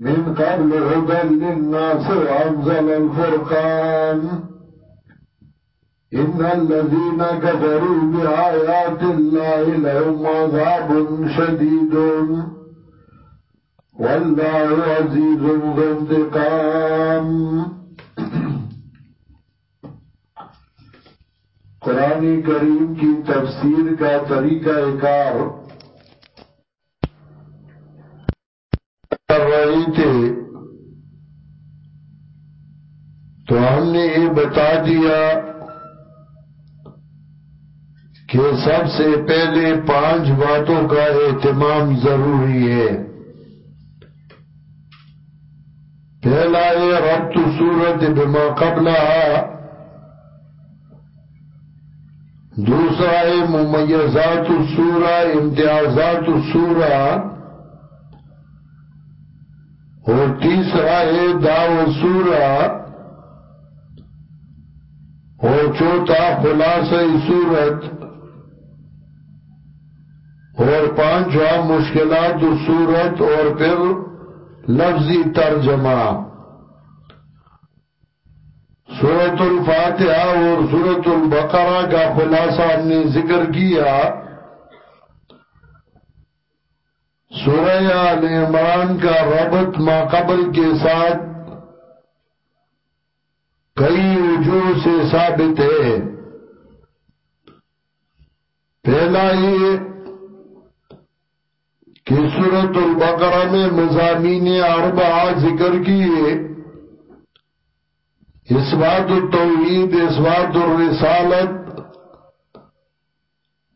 من قبل هدى للناس وأنزل الفرقان. إن الذين كفروا بآيات الله لهم عذاب شديد. والله عزيز ذو انتقام. قرآن کریم کی تفسیر کا طریقہ کار تھے تو ہم نے یہ بتا دیا کہ سب سے پہلے پانچ باتوں کا اہتمام ضروری ہے۔ پہلا ہے ربط صورت بما قبلہ دوسرا ہے ممیزات السورہ امتیازات السورہ اور تیسرا ہے دعو سورہ۔ اور چوتھا خلاصہ سورت۔ اور پانچواں مشکلات سورت اور پھر لفظی ترجمہ۔ سورت الفاتحہ اور سورت البقرہ کا خلاصہ ہم نے ذکر کیا۔ سورہ آل عمران کا ربط ما قبل کے ساتھ کئی وجوہ سے ثابت ہے۔ پہلا یہ کہ سورت البقرہ میں مضامین اربعہ ذکر کیے۔ اس بات التوحید، اس بات الرسالت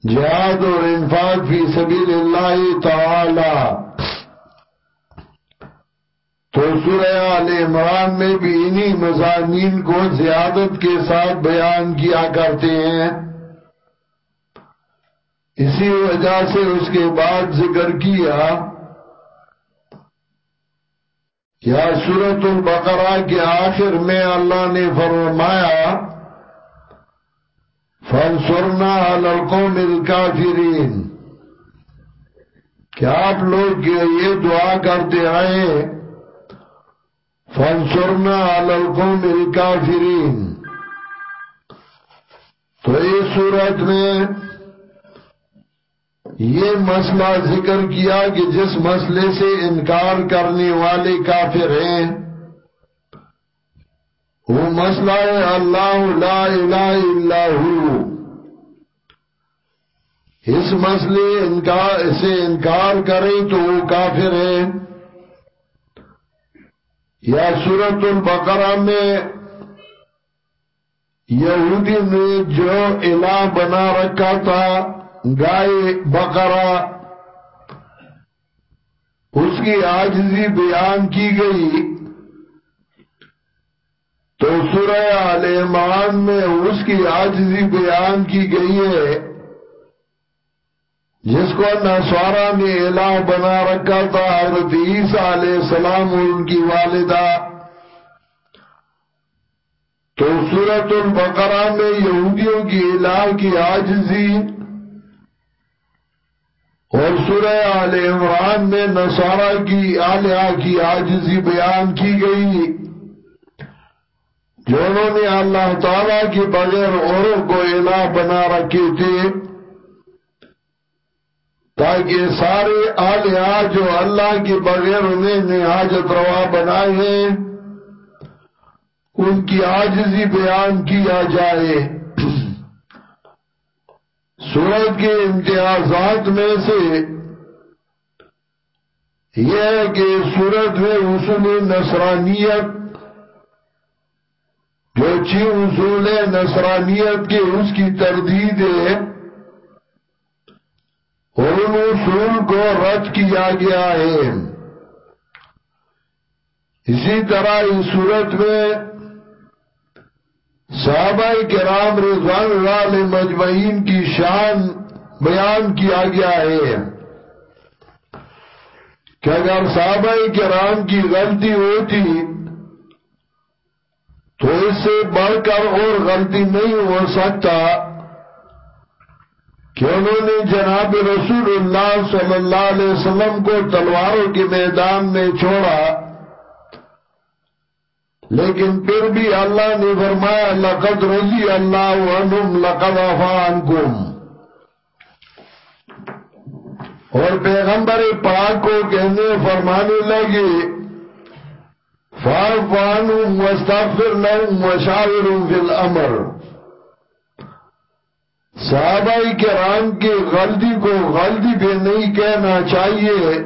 جہاد اور انفاق فی سبیل اللہ تعالی۔ تو سورہ آل عمران میں بھی انہی مضامین کو زیادت کے ساتھ بیان کیا کرتے ہیں۔ اسی وجہ سے اس کے بعد ذکر کیا یا سورت البقرہ کے آخر میں اللہ نے فرمایا فانصرنا على القوم الكافرين۔ کہ آپ لوگ یہ دعا کرتے آئے فانصرنا على القوم الكافرين۔ تو اس صورت میں یہ مسئلہ ذکر کیا کہ جس مسئلے سے انکار کرنے والے کافر ہیں، وہ مسئلہ ہے اللہ لا الہ الا ہو اس مسئلے انکار سے انکار کرے تو وہ کافر ہے یا سورت البقرہ میں یہودی نے جو الہ بنا رکھا تھا، گائے بقرہ، اس کی آجزی بیان کی گئی۔ تو سورہ آل میں اس کی آجزی بیان کی گئی ہے۔ جس کو نسوارا نے الہ بنا رکھا تھا، حضرت عیسیٰ علیہ السلام ان کی والدہ۔ تو سورت البقرہ میں یہودیوں کی الہ کی آجزی اور سورہ آل عمران میں نصارہ کی آلیہ کی آجزی بیان کی گئی، جو انہوں نے اللہ تعالیٰ کی بغیر اوروں کو الہ بنا رکھے تھے۔ تاکہ سارے آلیہ جو اللہ کے بغیر انہیں نے روا بنائے ہیں، ان کی آجزی بیان کیا جائے۔ سورت کے امتیازات میں سے یہ ہے کہ سورت میں اصول نصرانیت، جو چی اصول نصرانیت کے اس کی تردید ہے ان اصول کو رد کیا گیا ہے۔ اسی طرح اس صورت میں صحابہ کرام رضوان اللہ مجمعین کی شان بیان کیا گیا ہے کہ اگر صحابہ کرام کی غلطی ہوتی تو اس سے بڑھ کر اور غلطی نہیں ہو سکتا۔ کہ انہوں نے جناب رسول اللہ صلی اللہ علیہ وسلم کو تلواروں کے میدان میں چھوڑا، لیکن پھر بھی اللہ نے فرمایا، لقد رضی اللہ عنہم لقد عنکم۔ اور پیغمبر پاک کو کہنے فرمانے لگے فارفانم واستغفر لهم وشاورم فی الامر۔ صحابہ کرام کی غلطی کو غلطی پہ نہیں کہنا چاہیے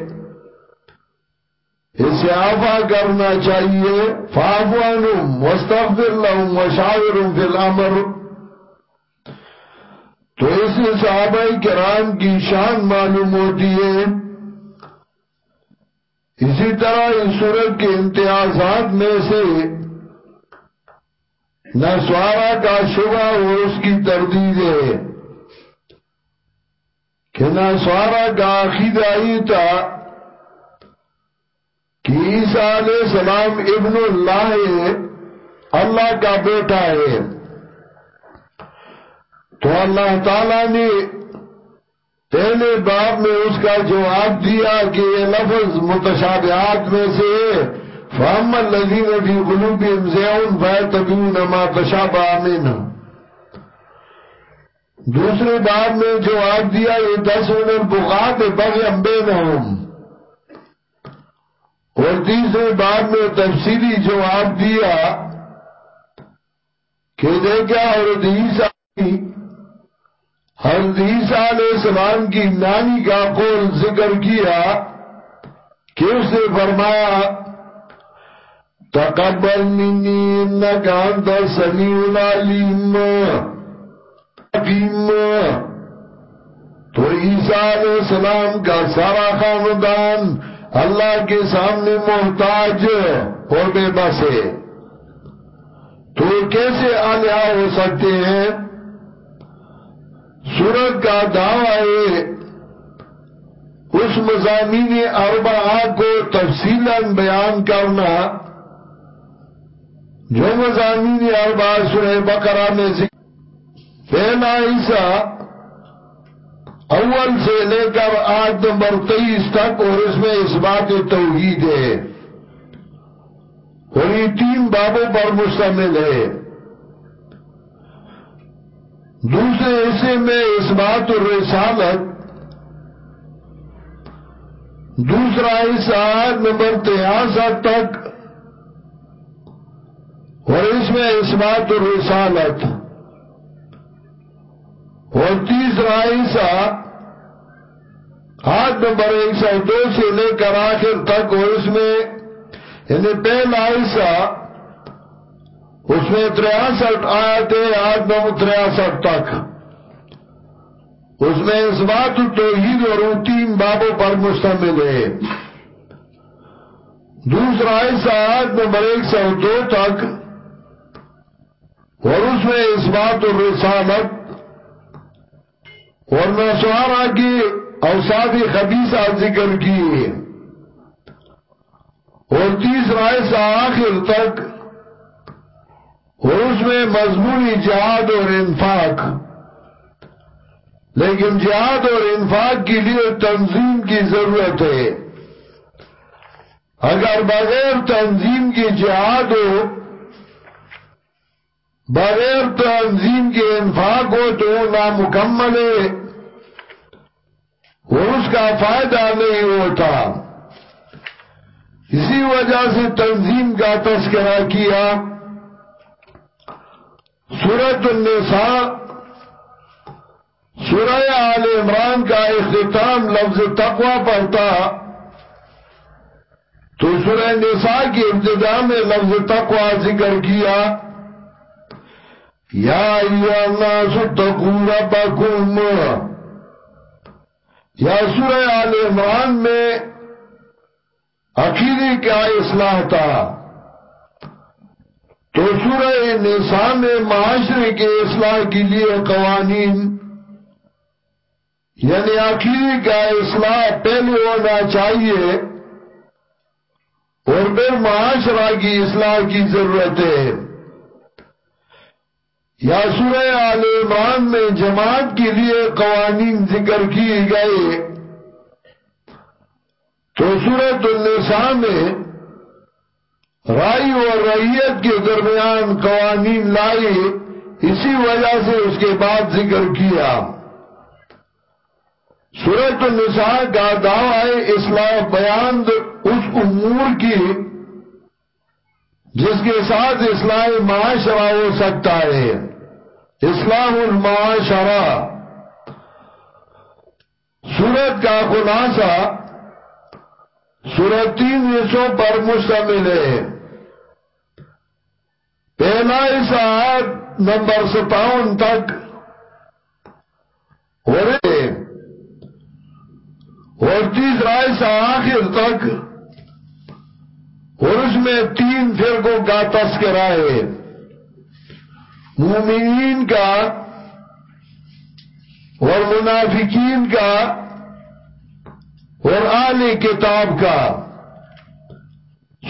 اسے آفا کرنا چاہیے فافوانم واستغفر لهم وشاورم فی الامر۔ تو اس صحابہ کرام کی شان معلوم ہوتی ہے۔ اسی طرح اس صورت کے امتیازات میں سے نسوارا کا شبہ وہ اس کی تردید ہے کہ نسوارا کا عقیدہ ہی تھا کہ عیسیٰ علیہ السلام ابن اللہ اللہ کا بیٹا ہے۔ تو اللہ تعالیٰ نے پہلے باب میں اس کا جواب دیا کہ یہ لفظ متشابہات میں سے فہم الذین فی قلوبہم زیعون فیتبیون ما تشابہ منہ دوسرے باب میں جواب دیا یہ دس انہوں بغات بغیم بینہم۔ اور تیسرے باب میں تفصیلی جواب دیا کہ دیکھا اور عیسیٰ حضرت عیسیٰ علیہ السلام کی نانی کا قول ذکر کیا، کہ اس نے فرمایا تقبل منی انکا انت سمیع العلیم حکیم تو عیسیٰ علیہ السلام کا سارا خاندان اللہ کے سامنے محتاج اور بے بس ہے تو کیسے آلیہ ہو سکتے ہیں؟ سورت کا دعوی ہے، اس مضامین اربعہ کو تفصیل بیان کرنا۔ جو مضامین اربعہ سورہ بقرہ میں ذکر پہلا حصہ اول سے لے کر آٹھ نمبر تیئیس تک اور اس میں اس بات توحید ہے۔ اور یہ تین بابوں پر مشتمل ہے۔ دوسرے حصے میں اس بات الرسالت دوسرا حصہ آٹھ نمبر تیاسٹھ تک اور اس میں اس بات الرسالت اور تیسرا حصہ آٹھ نمبر ایک سو دو سے لے کر آخر تک اور اس میں یعنی پہلا حصہ اس میں تریاسٹھ آیا تھے آٹھ نمبر تریاسٹھ تک۔ اس میں اس بات توحید اور ان تین بابوں پر مشتمل ہے۔ دوسرا حصہ آٹھ نمبر ایک سو دو تک۔ اور اس میں اس بات الرسالت اور نسوارا کی اوساد خبیصہ ذکر کی اور تیسرا ایسا آخر تک اور اس میں مضمونی جہاد اور انفاق لیکن جہاد اور انفاق کے لیے تنظیم کی ضرورت ہے۔ اگر بغیر تنظیم کی جہاد ہو بغیر تنظیم کے انفاق ہو تو نامکمل ہے۔ اور اس کا فائدہ نہیں ہوتا۔ اسی وجہ سے تنظیم کا تذکرہ کیا۔ سورت النساء، سورہ آل عمران کا اختتام لفظ تقوی پڑتا تو سورہ نساء کی ابتدا میں لفظ تقوی ذکر کیا۔ یا ایوہ الناس اتقوا ربکم. یا سورہ آل عمران میں عقیدی کا اصلاح تھا تو سورہ نساء میں معاشرے کے اصلاح کے لیے قوانین یعنی عقیدی کا اصلاح پہلے ہونا چاہیے اور پھر معاشرہ کی اصلاح کی ضرورت ہے۔ یا سورہ آل عمران میں جماعت کے لیے قوانین ذکر کیے گئے۔ تو سورہ النساء میں رائی اور ریت کے درمیان قوانین لائے، اسی وجہ سے اس کے بعد ذکر کیا۔ سورت النساء کا دعوی اصلاح بیان اس امور کی جس کے ساتھ اصلاح معاشرہ ہو سکتا ہے۔ اسلام المعاشرہ۔ سورت کا خلاصہ سورت تین حصوں پر مشتمل ہے۔ پہلا آیت نمبر ستاون تک۔ ہو رہے اور تیسرا ایسا آخر تک۔ اور اس میں تین فرقوں کا تذکرہ ہے۔ مومنین کا اور منافقین کا اور آل کتاب کا۔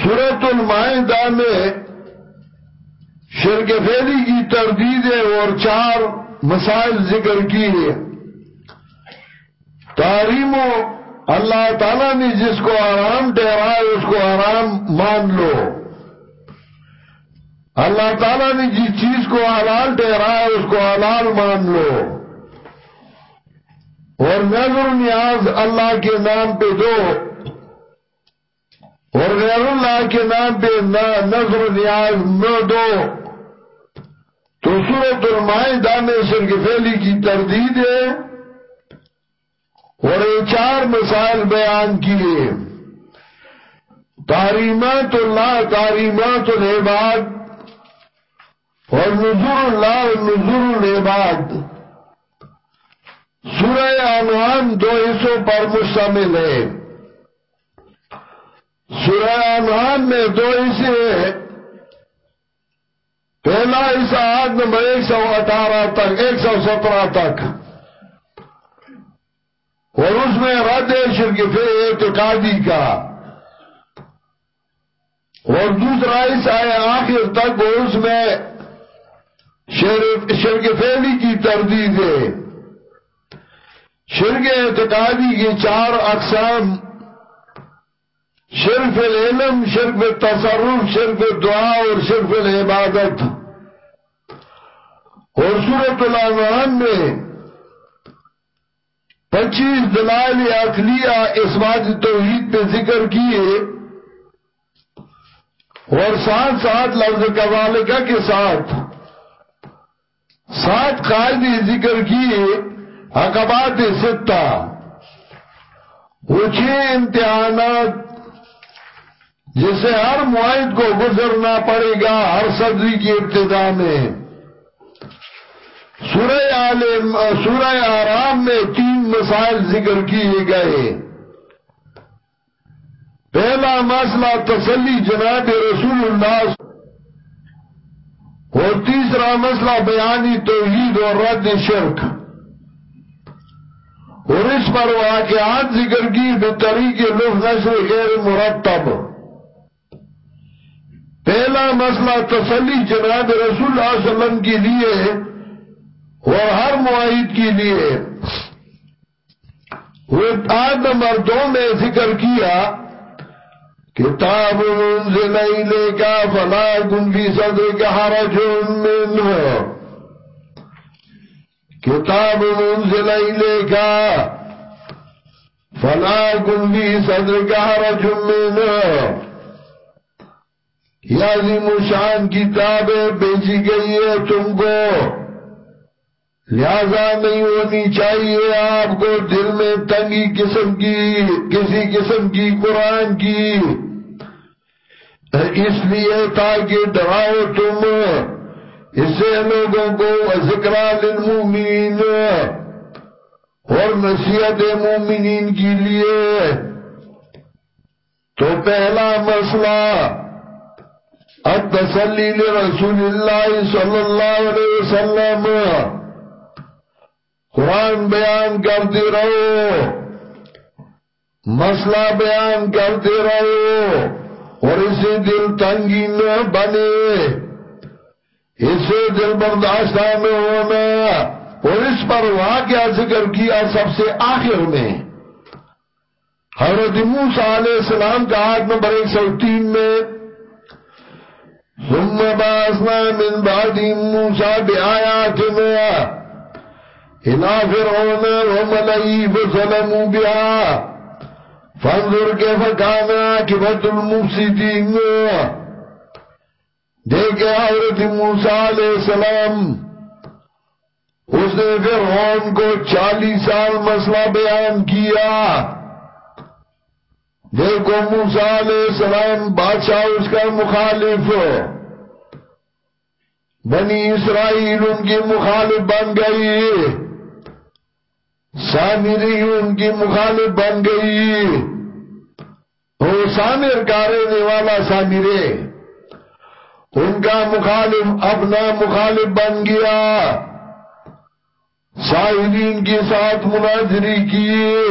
سورت المائدہ میں شرک فیلی کی تردیدیں اور چار مسائل ذکر کیے۔ تاریموں اللہ تعالیٰ نے جس کو آرام ٹھہرا اس کو آرام مان لو۔ اللہ تعالیٰ نے جس چیز کو حلال ٹھہرا اس کو حلال مان لو۔ اور نظر نیاز اللہ کے نام پہ دو۔ اور غیر اللہ کے نام پہ نظر نیاز نہ دو۔ تو سورت المائدہ میں شرک فیلی کی تردید ہے۔ اور یہ چار مسائل بیان کیے۔ تعریمات اللہ تعریمات العباد اور نظر اللہ نظر العباد۔ سورہ عنوان دو حصوں پر مشتمل ہے۔ سورہ عنوان میں دو حصے پہلا حصہ آٹھ نمبر ایک سو اٹھارہ تک، ایک سو سترہ تک۔ اور اس میں رد شرک فی اعتقادی کا۔ اور دوسرا اس آئے آخر تک اس میں شرک فیلی کی تردید ہے۔ شرک اعتقادی کی چار اقسام۔ شرف العلم شرف تصرف شرف دعا اور شرف العبادت اور صورت العنوان میں پچیس دلائل اخلیہ اس بات توحید پہ ذکر کیے اور ساتھ ساتھ لفظ کبالکہ کے ساتھ سات قائدی ذکر کیے عقبات ستہ وہ چھ امتحانات جسے ہر معاہد کو گزرنا پڑے گا ہر صدری کی ابتدا میں سورہ آرام میں تین مسائل ذکر کیے گئے۔ پہلا مسئلہ تسلی جناب رسول اللہ۔ اور تیسرا مسئلہ بیانی توحید اور رد شرک۔ اور اس پر واقعات ذکر کی بطریق لفظ نشر غیر مرتب۔ پہلا مسئلہ تسلی جناب رسول اللہ علیہ وسلم کے لیے اور ہر معاہد کے لیے وہ نمبر دو میں ذکر کیا کتاب انزل الیکا فلا کن فی صدرک حرج منہ۔ کتاب انزل الیکا فلا کن فی صدرک حرج منہ۔ یہ عظیم شان کتاب بیچی گئی ہے تم کو۔ لہذا نہیں ہونی چاہیے آپ کو دل میں تنگی قسم کی، کسی قسم کی قرآن کی۔ اس لیے تاکہ ڈراؤ تم اسے لوگوں کو ذکر للمومنین اور نصیحت مومنین کے لیے۔ تو پہلا مسئلہ التسلی لرسول اللہ صلی اللہ علیہ وسلم۔ قرآن بیان کرتے رہو۔ مسئلہ بیان کرتے رہو۔ اور اسے دل تنگی نہ بنے۔ اسے دل برداشتہ میں ہونا۔ اور اس پر واقعہ ذکر کیا سب سے آخر میں۔ حضرت موسیٰ علیہ السلام کا آیت نمبر ایک سو تین میں، ثم باسنا من بعد موسى بآياتنا إلى فرعون وملئه فظلموا بها. فانظر كيف كان عاقبة المفسدين. دیکھے حضرت موسیٰ علیہ السلام، اس نے فرعون کو چالیس سال مسئلہ بیان کیا۔ دیکھو موسیٰ علیہ السلام، بادشاہ اس کا مخالف۔ بنی اسرائیل ان کی مخالف بن گئی۔ سامری ان کی مخالف بن گئی۔ وہ سامر کا رہنے والا سامرے۔ ان کا مخالف اپنا مخالف بن گیا۔ شاہدین کے ساتھ مناظری کیے۔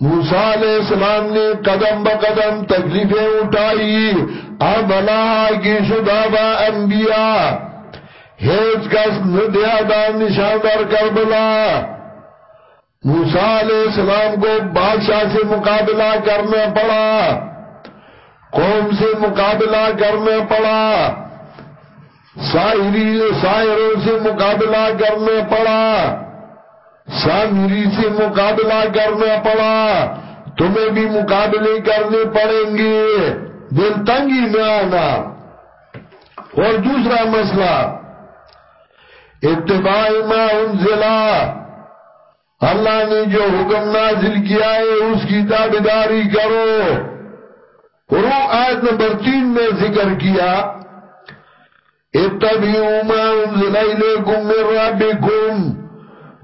موسیٰ علیہ السلام نے قدم با قدم تکلیفیں اٹھائی۔ اب اللہ کی شدابہ انبیاء۔ حیث کس ندیادہ نشاندر کربلا۔ موسیٰ علیہ السلام کو بادشاہ سے مقابلہ کرنا پڑا، قوم سے مقابلہ کرنا پڑا سائروں سے مقابلہ کرنا پڑا سامری سے مقابلہ کرنا پڑا، تمہیں بھی مقابلے کرنے پڑیں گے، دل تنگی میں آنا۔ اور دوسرا مسئلہ، اتباع ما انزلا اللہ نے جو حکم نازل کیا ہے اس کی تابداری کرو۔ اور آیت نمبر تین میں ذکر کیا، اتبعوا ما انزل الیکم من ربکم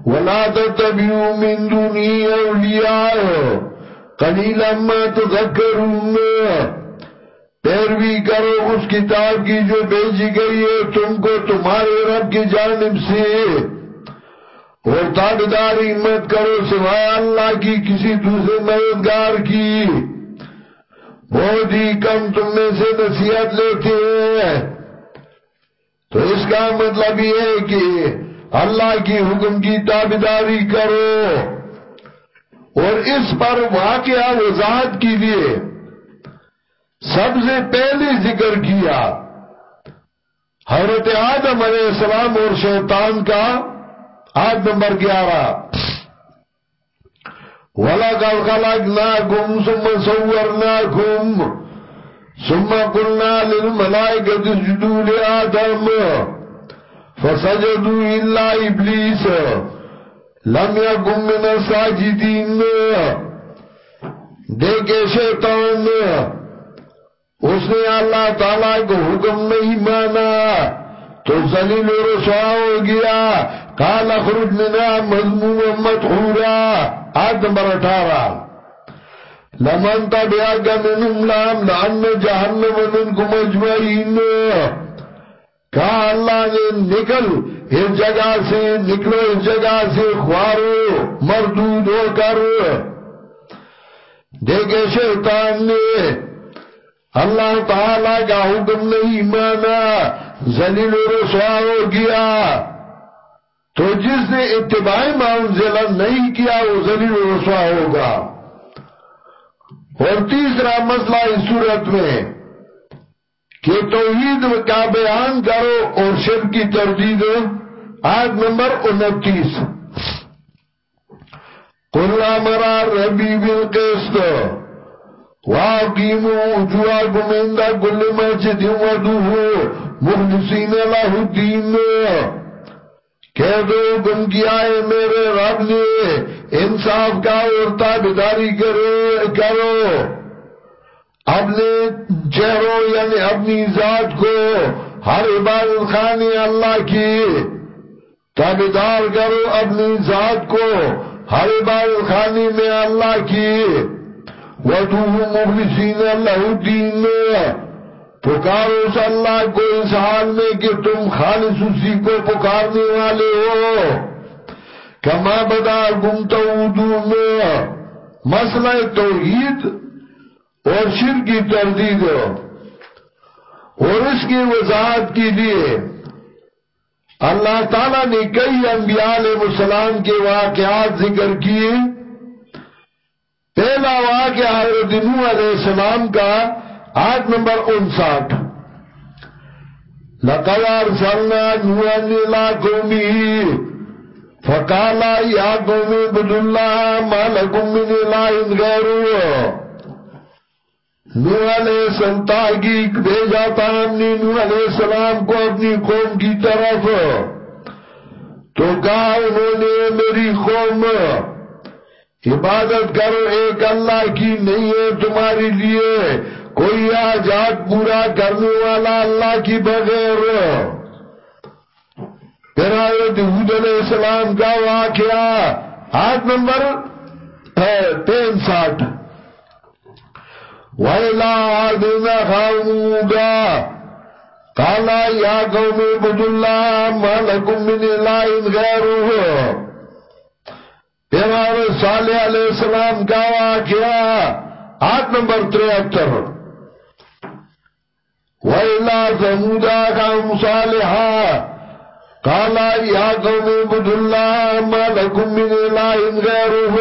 ولا تتبعوا من دوني اولیاء۔ قلیلا ما تذکرون۔ پیروی کرو اس کتاب کی جو بیجی گئی ہے تم کو تمہارے رب کی جانب سے۔ اور تابداری مت کرو سوائے اللہ کی، کسی دوسرے مددگار کی۔ بہت ہی کم تم میں سے نصیحت لیتے ہیں۔ تو اس کا مطلب یہ ہے کہ اللہ کی حکم کی تابداری کرو۔ اور اس پر واقعہ وضاحت کے لیے سب سے پہلے ذکر کیا۔ حضرت آدم علیہ السلام اور شیطان کا آج نمبر گیارہ۔ وَلَقَدْ خَلَقْنَاكُمْ ثُمَّ صَوَّرْنَاكُمْ ثُمَّ قُلْنَا لِلْمَلَائِكَةِ اسْجُدُوا لِآدَمَ فسجدوا الا ابلیس لم یکم من ساجدین دیکھے شیطان، اس نے اللہ تعالیٰ کو حکم نہیں مانا۔ تو زلیل و رسوا ہو گیا۔ قال اخرج منا مضمون مدخورا آیت نمبر اٹھارہ. لمن تبعاك منهم لام لأن جهنم منكم اجمعين کہا اللہ نے نکل، اس جگہ سے نکلو، اس جگہ سے خوارو، مردود ہو کر. دیکھے شیطان نے اللہ تعالی کا حکم نہیں مانا زلیل و رسوا ہو گیا. تو جس نے اتباعی معاون نہیں کیا، وہ زلیل رسوا ہوگا۔ اور تیسرا مسئلہ اس صورت میں کہ توحید کا بیان کرو اور شرک کی تردید آیت نمبر انتیس۔ قُلَّا مَرَا رَبِي بِالْقِسْتِ وَاقِيمُوا وُجُوَاكُمْ عِنْدَ كُلِّ مَسْجِدٍ وَدُوهُ مُخْلِصِينَ لَهُ الدِّينَ کہہ دو گم کیا ہے میرے رب نے انصاف کا اور تابداری کرو اپنے چہروں یعنی اپنی ذات کو ہر عبادت خانی اللہ کی تابدار کرو، اپنی ذات کو ہر عبادت خانی میں اللہ کی۔ وَدُوهُ مُخْلِسِينَ اللَّهُ الدِّينَ۔ پکارو اس اللہ کو اس حال میں کہ تم خالص اسی کو پکارنے والے ہو۔ کما بدا گمتا میں مسئلہ توحید اور شر کی تردید اور اس کی وضاحت کے لیے اللہ تعالیٰ نے کئی انبیاء علیہ السلام کے واقعات ذکر کیے۔ پہلا واقعہ حضرت نوح علیہ السلام کا آٹھ نمبر انساٹھ۔ لقد ارسلنا نوحا الى قومه فقال يا قوم اعبدوا الله ما لكم من اله غيره نوح علیہ السلام تحقیق بھیجا تھا ہم نے نوح علیہ السلام کو اپنی قوم کی طرف۔ تو کہا انہوں نے میری قوم، عبادت کرو ایک اللہ کی نہیں ہے تمہاری لیے۔ کوئی آجات پورا کرنے والا اللہ کی بغیر پھر آیت حود علیہ السلام کا واقعہ آٹھ نمبر تین ساٹھ وَإِلَىٰ عَدِنَ خَوْمُودَ قَالَ يَا قَوْمِ عُبُدُ اللَّهَ مَا لَكُمْ مِنْ إِلَٰهٍ غَيْرُهُ۔ پیغمبر صالح علیہ السلام کا واقعہ آٹھ نمبر تریہتر وَإِلَّا ثَمُودَا قَوْمُ صَالِحًا قَالَ يَا قَوْمِ اعْبُدُوا اللَّهَ مَا لَكُمْ مِنْ إِلَٰهٍ غَيْرُهُ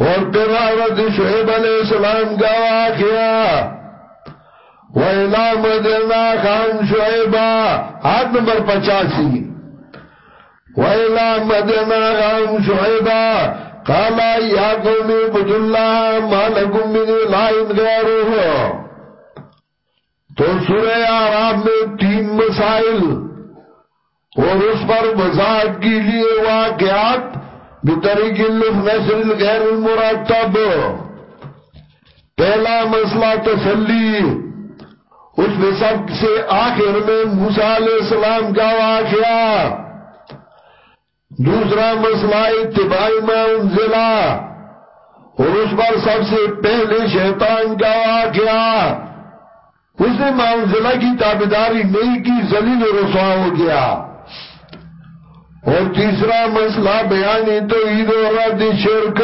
اور پیغمبر شعیب علیہ السلام کا واقعہ وَإِلَّا مَدِنَا قَوْمُ شُعِبًا آٹھ نمبر پچاسی وَإِلَى مَدْيَنَ غَوْمُ شُعَيْبًا قَالَ يَا قَوْمِ اعْبُدُوا اللَّهَ مَا لَكُمْ مِنْ إِلَٰهٍ غَيْرُهُ تو سورہ آرام میں تین مسائل اور اس پر وضاحت کے لیے واقعات بطریق اللف نصر الغیر المرتب۔ پہلا مسئلہ تسلی، اس میں سب سے آخر میں موسیٰ علیہ السلام کا واقعہ۔ دوسرا مسئلہ اتباع ما انزلہ اور اس پر سب سے پہلے شیطان کا واقعہ۔ اس نے ما کی تابداری نہیں کی زلیل رسوا ہو گیا۔ اور تیسرا مسئلہ بیانی توحید و رد شرک۔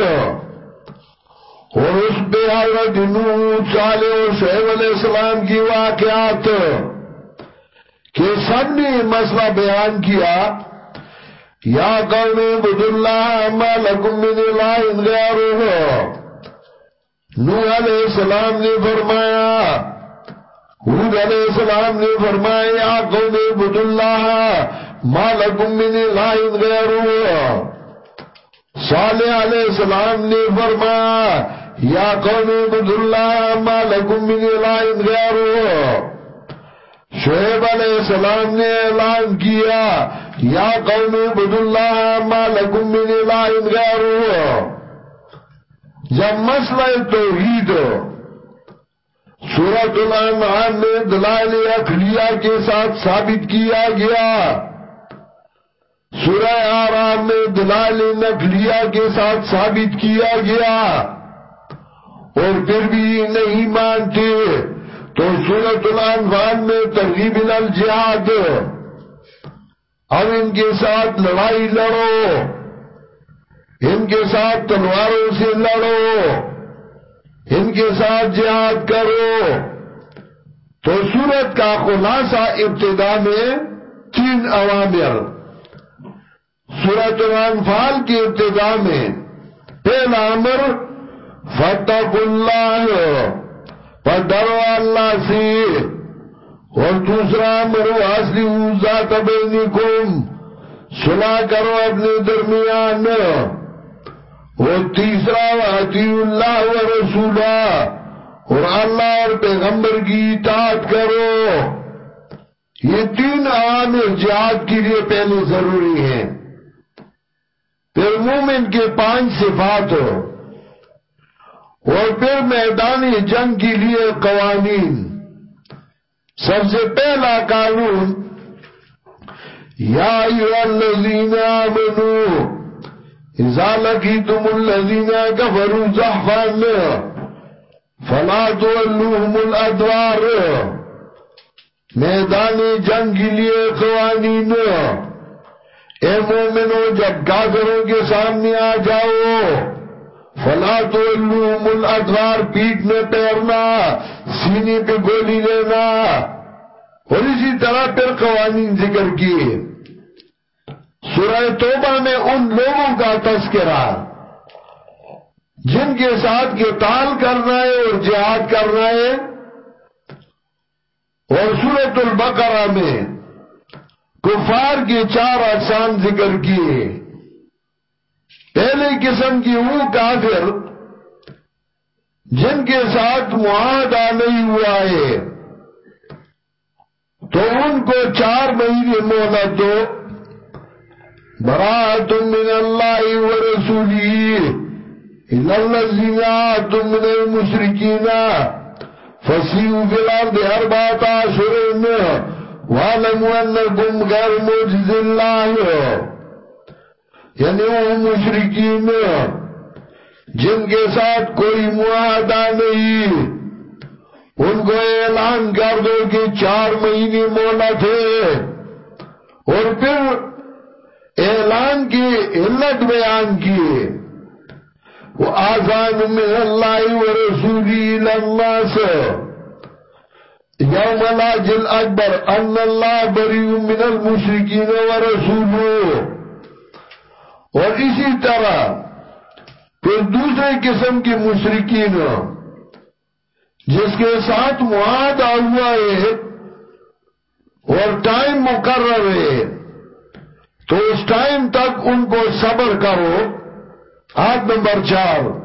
اور اس بے حضرت نوح صالح و شعب علیہ السلام کی واقعات کہ سب نے مسئلہ بیان کیا، یا قوم عبد اللہ ما لکم من الہ غیرہ۔ نوح علیہ السلام نے فرمایا حود علیہ السلام نے فرمایا، یا قوم عبد اللہ ما لکم من الہ غیرہ۔ صالح علیہ السلام نے فرمایا، یا قوم عبد اللہ ما لکم من الہ غیرہ۔ شعیب علیہ السلام نے اعلان کیا، یا قوم عبد اللہ ما لکم من الہ غیرہ۔ جب مسئلہ توحید سورت الانعام میں دلائل اخلیہ کے ساتھ ثابت کیا گیا۔ سورہ آرام میں دلائل نقلیہ کے ساتھ ثابت کیا گیا۔ اور پھر بھی نہیں مانتے، تو سورت الانفال میں ترغیب الجہاد۔ اب ان کے ساتھ لڑائی لڑو۔ ان کے ساتھ تلواروں سے لڑو۔ ان کے ساتھ جہاد کرو۔ تو سورت کا خلاصہ ابتدا میں تین عوامر سورت الانفال کی ابتدا میں پہلا امر فتح اللہ پر ڈرو اللہ سے اور دوسرا مرو اصلی ذات بینکم۔ سنا کرو اپنے درمیان۔ اور تیسرا واتی اللہ و رسولہ۔ اور اللہ اور پیغمبر کی اطاعت کرو۔ یہ تین عامر جہاد کے لیے پہلے ضروری ہیں۔ پھر مومن کے پانچ صفات ہو۔ اور پھر میدانی جنگ کے لیے قوانین۔ سب سے پہلا قانون، یا ایوہ الذین آمنو اذا لقیتم الذین کفروا زحفان. فلا تولوهم الادوار. میدانی جنگ کے لیے قوانین. اے مومنو، جب کافروں کے سامنے آ جاؤ، فلا تو اللوم الادوار، پیٹ میں پیرنا، سینے پہ گولی لینا. اور اسی طرح پھر قوانین ذکر کیے۔ سورہ توبہ میں ان لوگوں کا تذکرہ۔ جن کے ساتھ یہ تال کرنا ہے اور جہاد کرنا ہے اور سورت البقرہ میں کفار کے چار احسان ذکر کیے۔ پہلے قسم کی وہ کافر جن کے ساتھ معاہدہ نہیں ہوا ہے۔ تو ان کو چار مہینے مہلت دو۔ برات من اللہ و رسولی. الذین آتم من المشرکین. فسیو فی الارض اربات آشرین وعلموا انکم غیر موجز اللہ یعنی وہ مشرکین. جن کے ساتھ کوئی معاہدہ نہیں. ان کو اعلان کر دو کہ چار مہینے مولا تھے. اور پھر اعلان کی علت بیان کیے۔ وہ آزان من اللہ و رسولی لناس یوم لاجل اکبر ان اللہ بریو من المشرکین و رسولو اور اسی طرح پھر دوسرے قسم کی مشرقین جس کے ساتھ معاہدہ ہوا ہے اور ٹائم مقرر ہے۔ تو اس ٹائم تک ان کو صبر کرو۔ آٹھ نمبر چار۔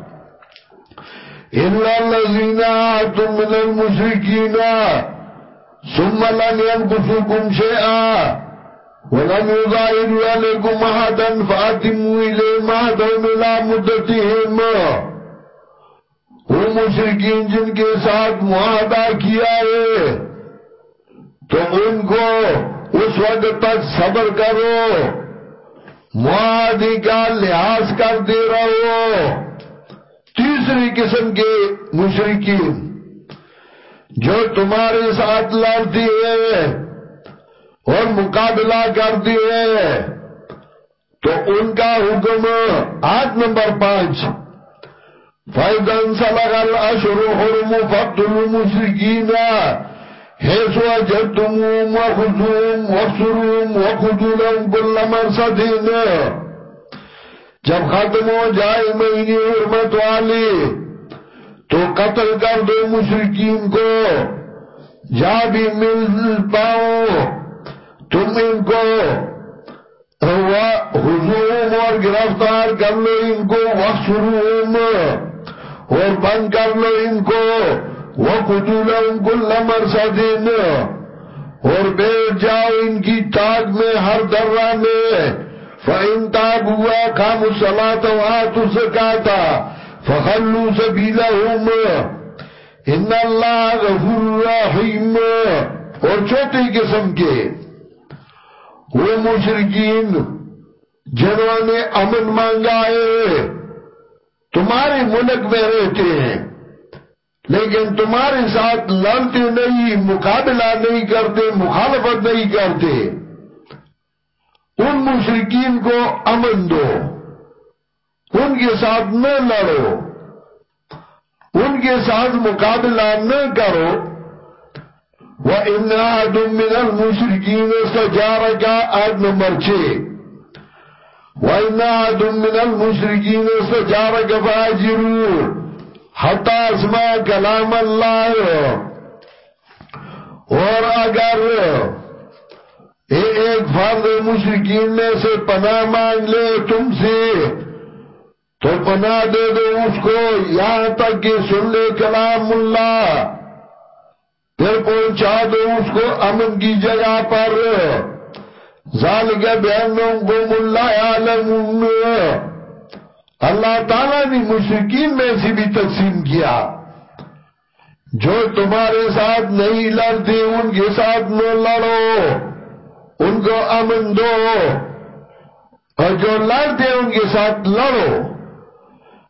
الَّذِينَ آتُم مِّنَ الْمُشْرِكِينَ ثُمَّ لَمْ يَنْقُصُوكُمْ شَيْئًا وَلَمْ يُظَاهِرُوا عَلَيْكُمْ أَحَدًا فَأَتِمُّوا إِلَيْهِمْ عَهْدَهُمْ إِلَى وہ مشرکین جن کے ساتھ معاہدہ کیا ہے، تو ان کو اس وقت تک صبر کرو۔ معاہدی کا لحاظ کر دے رہو۔ تیسری قسم کے مشرقین جو تمہارے ساتھ لڑتی ہے اور مقابلہ کرتی ہے، تو ان کا حکم آٹھ نمبر پانچ فَإِذَنْ سَلَغَ الْأَشْرُ حُرُمُ فَقْتُلُ الْمُشْرِكِينَ حيث وجدتموهم وخذوهم واقصروهم وخذوا لهم كل مرصدين جب ختم ہو جائے مہینے حرمت والی، تو قتل کر دو مشرقین کو، جا بھی مل پاؤ تم ان کو۔ حضوم اور گرفتار کر لو ان کو وقصروهم اور بند کر لو ان کو۔ وَقُتُولَهُمْ كُلَّ مَرْسَدٍ اور بیٹھ جاؤ ان کی تاگ میں، ہر درہ میں۔ فَإِن تَابُوا وَقَامُوا الصَّلَاةَ وَآتُوا الزَّكَاةَ فَخَلُّوا سَبِيلَهُمْ۔ إِنَّ اللَّهَ غَفُورٌ رَحِيمٌ۔ اور چوتھی قسم کے وہ مشرکین، جنہوں نے امن مانگا ہے، تمہارے ملک میں رہتے ہیں۔ لیکن تمہارے ساتھ لڑتے نہیں، مقابلہ نہیں کرتے، مخالفت نہیں کرتے۔ ان مشرقین کو امن دو، ان کے ساتھ نہ لڑو، ان کے ساتھ مقابلہ نہ کرو۔ وہ مِنَ الْمُشْرِكِينَ سَجَارَكَ آج نمبر چھ۔ وَإِنَّا مِنَ الْمُشْرِكِينَ سَجَارَكَ فَاجِرُوا حتی اسما کلام اللہ اور اگر ایک فرد مشرقین میں سے پناہ مانگ لے تم سے، تو پناہ دے دو اس کو، یہاں تک کہ سن لے کلام اللہ۔ پھر پہنچا دو اس کو امن کی جگہ پر۔ ذالک بیانوں کو ملا عالم اللہ تعالیٰ نے مشرقین میں سے بھی تقسیم کیا۔ جو تمہارے ساتھ نہیں لڑتے، ان کے ساتھ نہ لڑو، ان کو امن دو۔ اور جو لڑتے، ان کے ساتھ لڑو۔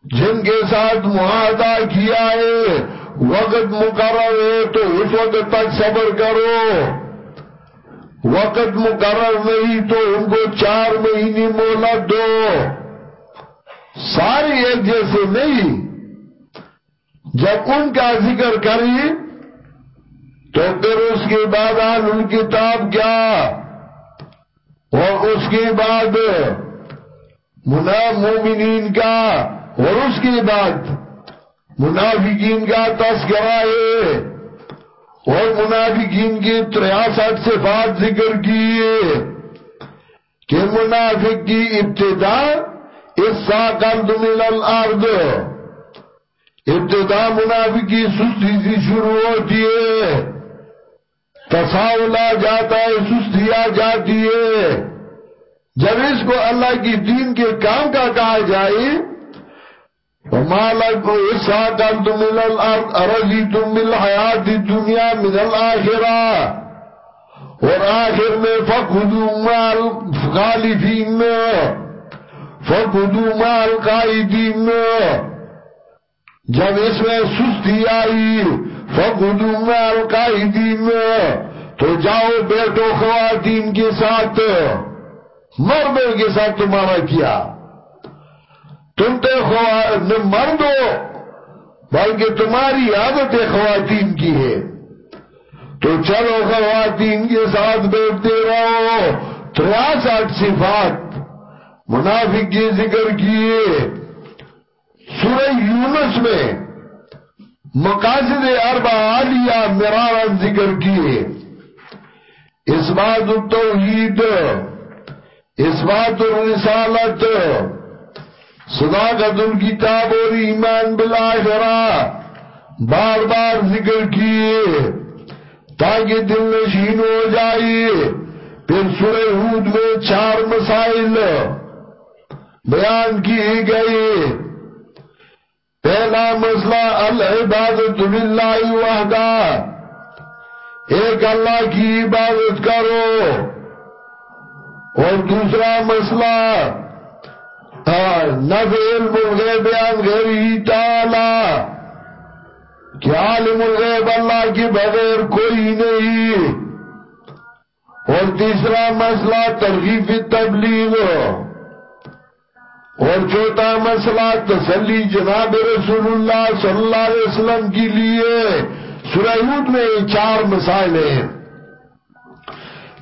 جن کے ساتھ معاہدہ کیا ہے، وقت مقرر ہے، تو اس وقت تک صبر کرو۔ وقت مقرر نہیں، تو ان کو چار مہینے مولت دو۔ ساری ایک جیسے نہیں۔ جب ان کا ذکر کری، تو پھر اس کے بعد آن کتاب کیا؟ اور اس کے بعد منا مومنین کا، اور اس کے بعد منافقین کا تذکرہ ہے۔ اور منافقین کی تریاسٹھ صفات ذکر کیے۔ کہ منافق کی ابتدا اس ساقرد من الارض ابتدا منافق کی سستی سی شروع ہوتی ہے۔ تصاولا جاتا ہے، سستی آ جاتی ہے۔ جب اس کو اللہ کی دین کے کام کا کہا جائے وَمَالَكُ إِسَاقَنْتُ مِنَ الْأَرْضِ أَرَزِيتُم بِالْحَيَاةِ الدُّنْيَا مِنَ الْآخِرَةِ؟ اور آخر میں فَقُدُوا مَا الْغَالِفِينَ فَقُدُوا مَا الْقَائِدِينَ جب اس میں سستی آئی فَقُدُوا مَا الْقَائِدِينَ تو جاؤ بیٹو خواتین کے ساتھ، مردوں کے ساتھ تمہارا کیا۔ تم تو مرد ہو بلکہ تمہاری عادت خواتین کی ہے۔ تو چلو خواتین کے ساتھ بیٹھتے رہو۔ تریاسٹھ صفات منافق کی ذکر کیے۔ سورہ یونس میں مقاصد اربع عالیہ مرارن ذکر کیے۔ اس بات التوحید، اس بات الرسالت، صداقت الكتاب اور ایمان بالآخرہ بار بار ذکر کیے تاکہ دل نشین ہو جائیے پھر سورہ حود میں چار مسائل بیان کیے گئے پہلا مسئلہ، العبادت للہ وحدہ۔ ایک اللہ کی عبادت کرو۔ اور دوسرا مسئلہ ہاں، نفع، علم، الغیب، عن غیری تعالی۔ کہ عالم الغیب اللہ کے بغیر کوئی نہیں۔ اور تیسرا مسئلہ ترغیف تبلیغ اور چوتھا مسئلہ تسلی جناب رسول اللہ صلی اللہ علیہ وسلم کے لیے سرعود میں چار مسائل ہیں۔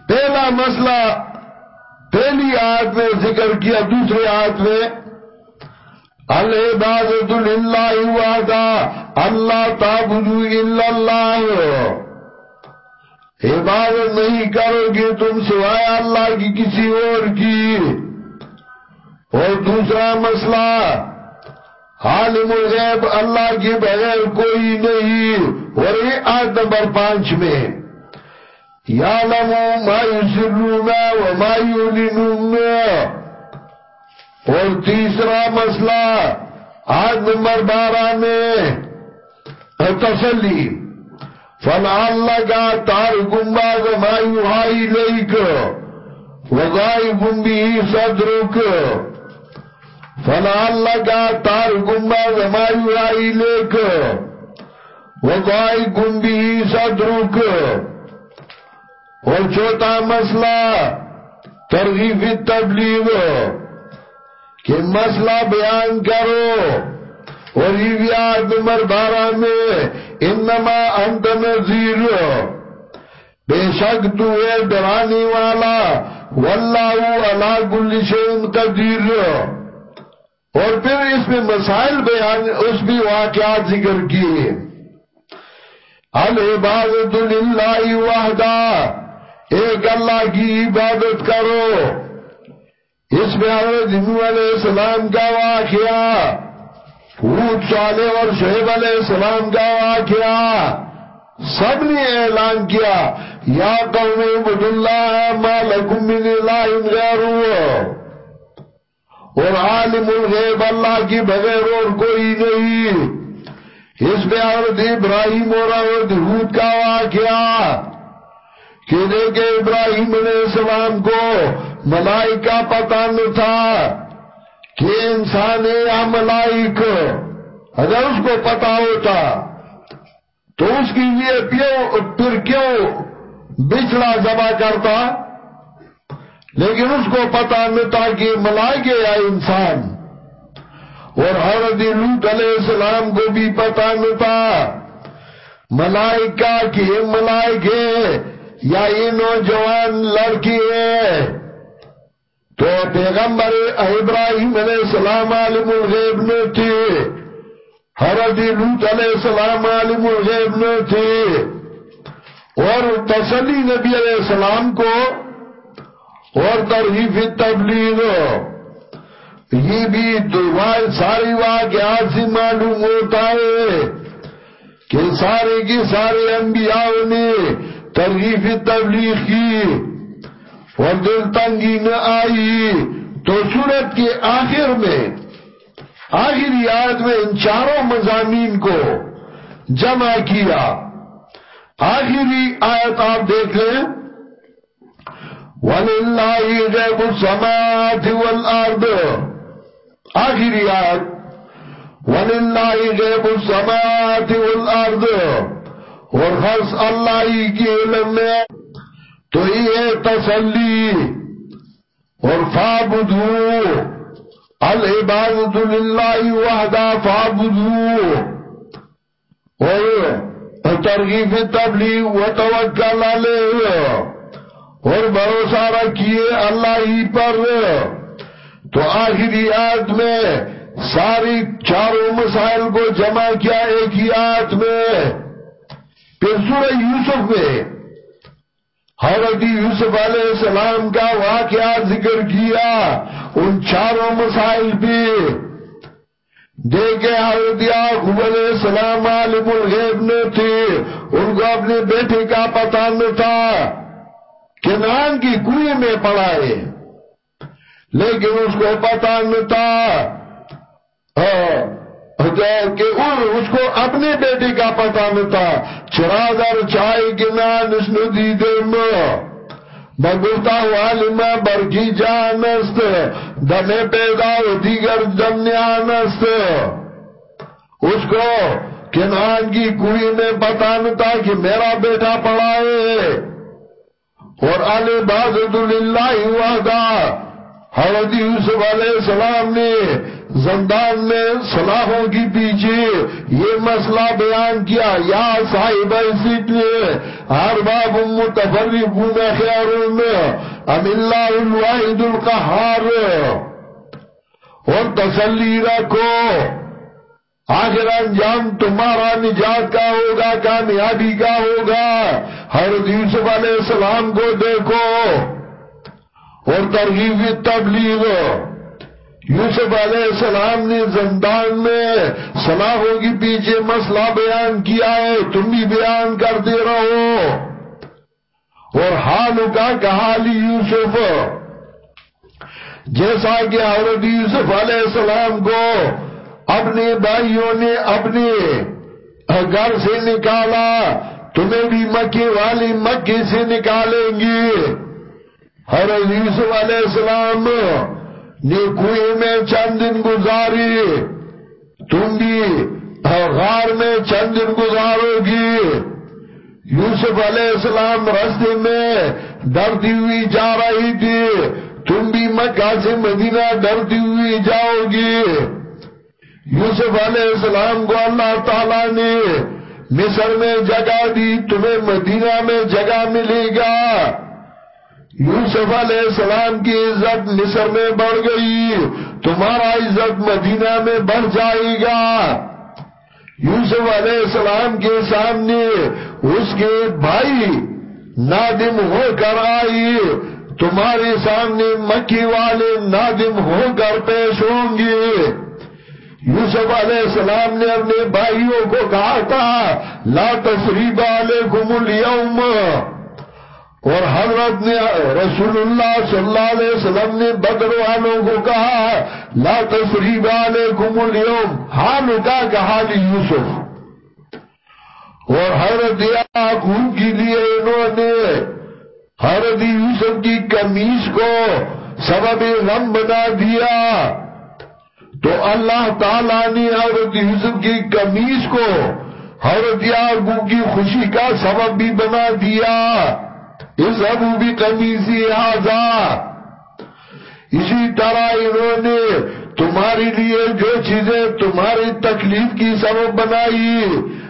پہلا مسئلہ پہلی آیت میں ذکر کیا دوسرے آیت میں العبادت للہ وحدہ، اللہ تعبدو الا اللہ۔ عبادت نہیں کرو گے تم سوائے اللہ کی کسی اور کی۔ اور دوسرا مسئلہ، عالم الغیب اللہ کے بغیر کوئی نہیں، اور یہ آیت نمبر پانچ میں یعلمو ما یسرون و ما یولنون۔ اور تیسرا مسئلہ آج نمبر بارہ میں، تسلی۔ فلعلہ کا تار گنباز ما یوحائی لیک وغائی گنبی صدرک فلعلہ کا تار گنباز ما یوحائی لیک وغائی گنبی صدرک اور چوتھا مسئلہ ترغیب تبلیغ کہ مسئلہ بیان کرو اور یہ بیاد نمبر بارہ میں انما انت نظیر بے شک تو ہے ڈرانی والا واللہ علا کل شئن قدیر اور پھر اس میں مسائل بیان، اس بھی واقعات ذکر کیے۔ العبادت للہ وحدہ، ایک اللہ کی عبادت کرو۔ اس میں حضرت نو علیہ السلام کا واقعہ حود صالح اور شعب علیہ السلام کا واقعہ، سب نے اعلان کیا، یا قوم عبد اللہ ما لکم من الہ غیرو اور عالم الغیب اللہ کی بغیر اور کوئی نہیں۔ اس میں حضرت ابراہیم اور حضرت حود کا واقعہ کہ ابراہیم علیہ السلام کو ملائکہ پتہ نہ تھا کہ انسان ہے یا ملائک، اگر اس کو پتا ہوتا تو اس کی لیے پھر کیوں بچڑا زبا کرتا؟ لیکن اس کو پتا نہ تھا کہ ملائکے یا انسان۔ اور حضرت لوت علیہ السلام کو بھی پتا نہ تھا۔ ملائکہ کی ملائکے یا یہ نوجوان لڑکی ہے۔ تو پیغمبر ابراہیم علیہ السلام عالم الغیب نے تھی حرد لوت علیہ السلام عالم الغیب نے تھی اور تسلی نبی علیہ السلام کو اور ترغیف تبلیغ۔ یہ بھی ساری واقعات سے معلوم ہوتا ہے کہ سارے کی سارے انبیاء نے ترغیف تبلیغ کی۔ اور دل تنگی نہ آئی تو صورت کے آخر میں، آخری آیت میں ان چاروں مضامین کو جمع کیا۔ آخری آیت آپ دیکھ لیں۔ وَلِلَّهِ غَيْبُ السَّمَاوَاتِ وَالْأَرْضِ. آخری آیت وَلِلَّهِ غَيْبُ السَّمَاوَاتِ وَالْأَرْضِ. اور خاص اللہ ہی کی علم میں تو یہ تسلی. اور فَابُدُو العبادت للہ وحدہ فعبدو اور ترغیف تبلیغ و توکل علیہ. اور بھروسہ رکھیے اللہ ہی پر۔ تو آخری آیت میں ساری چاروں مسائل کو جمع کیا ایک ہی آیت میں۔ پھر سورہ یوسف میں حضرت یوسف علیہ السلام کا واقعہ ذکر کیا۔ ان چاروں مسائل بھی دیکھے حضرت یعقوب علیہ السلام عالم الغیب نے تھے ان کو اپنے بیٹے کا پتہ نہ تھا۔ کہ نان کی کوئی میں پڑھائے لیکن اس کو پتہ نہ تھا۔ کہ اس کو اپنے بیٹی کا پتا نہ تھا۔ چرادر چائے کے نان اس نے دی دے بگوتا والما برگی جانست دمے پیدا و دیگر جنیانست اس کو کنان کی کوئی میں پتا نہ تھا کہ میرا بیٹا پڑھائے اور علی بازد اللہ وحدہ۔ حضرت یوسف علیہ السلام نے زندان میں صلاحوں کی پیچھے یہ مسئلہ بیان کیا، یا صاحب سجن ہر باب متفرقون خیارون ام اللہ الواحد القہار۔ اور تسلی رکھو۔ آخر انجام تمہارا نجات کا ہوگا، کامیابی کا ہوگا۔ حضرت یوسف علیہ السلام کو دیکھو۔ اور ترغیب تبلیغ۔ یوسف علیہ السلام نے زندان میں صلاحوں کی پیچھے مسئلہ بیان کیا ہے، تم بھی بیان کرتے رہو۔ اور حال کا کہالی یوسف، جیسا کہ حضرت یوسف علیہ السلام کو اپنے بھائیوں نے اپنے گھر سے نکالا، تمہیں بھی مکے والی مکے سے نکالیں گے۔ حضرت یوسف علیہ السلام نے کوئی میں چند دن گزاری تم بھی غار میں چند دن گزارو گی یوسف علیہ السلام رستے میں ڈرتی ہوئی جا رہی تھی، تم بھی مکہ سے مدینہ ڈرتی ہوئی جاؤ گی یوسف علیہ السلام کو اللہ تعالیٰ نے مصر میں جگہ دی، تمہیں مدینہ میں جگہ ملے گا۔ یوسف علیہ السلام کی عزت مصر میں بڑھ گئی، تمہارا عزت مدینہ میں بڑھ جائے گا۔ یوسف علیہ السلام کے سامنے اس کے بھائی نادم ہو کر آئی تمہارے سامنے مکی والے نادم ہو کر پیش ہوں گے۔ یوسف علیہ السلام نے اپنے بھائیوں کو کہا تھا، لا تصریب علیکم اليوم۔ اور حضرت نے رسول اللہ صلی اللہ علیہ وسلم نے بدر والوں کو کہا، لا تصریب علیکم اليوم۔ ہاں، حالو کا کہا لی یوسف؟ اور حضرت یعقوب کی لیے انہوں نے حضرت یوسف کی کمیز کو سبب غم بنا دیا۔ تو اللہ تعالیٰ نے حضرت یوسف کی کمیز کو حضرت یعقوب کی خوشی کا سبب بھی بنا دیا۔ اس ابو بھی کمیزی آزاد اسی طرح انہوں نے تمہاری لیے جو چیزیں تمہاری تکلیف کی سبب بنائی،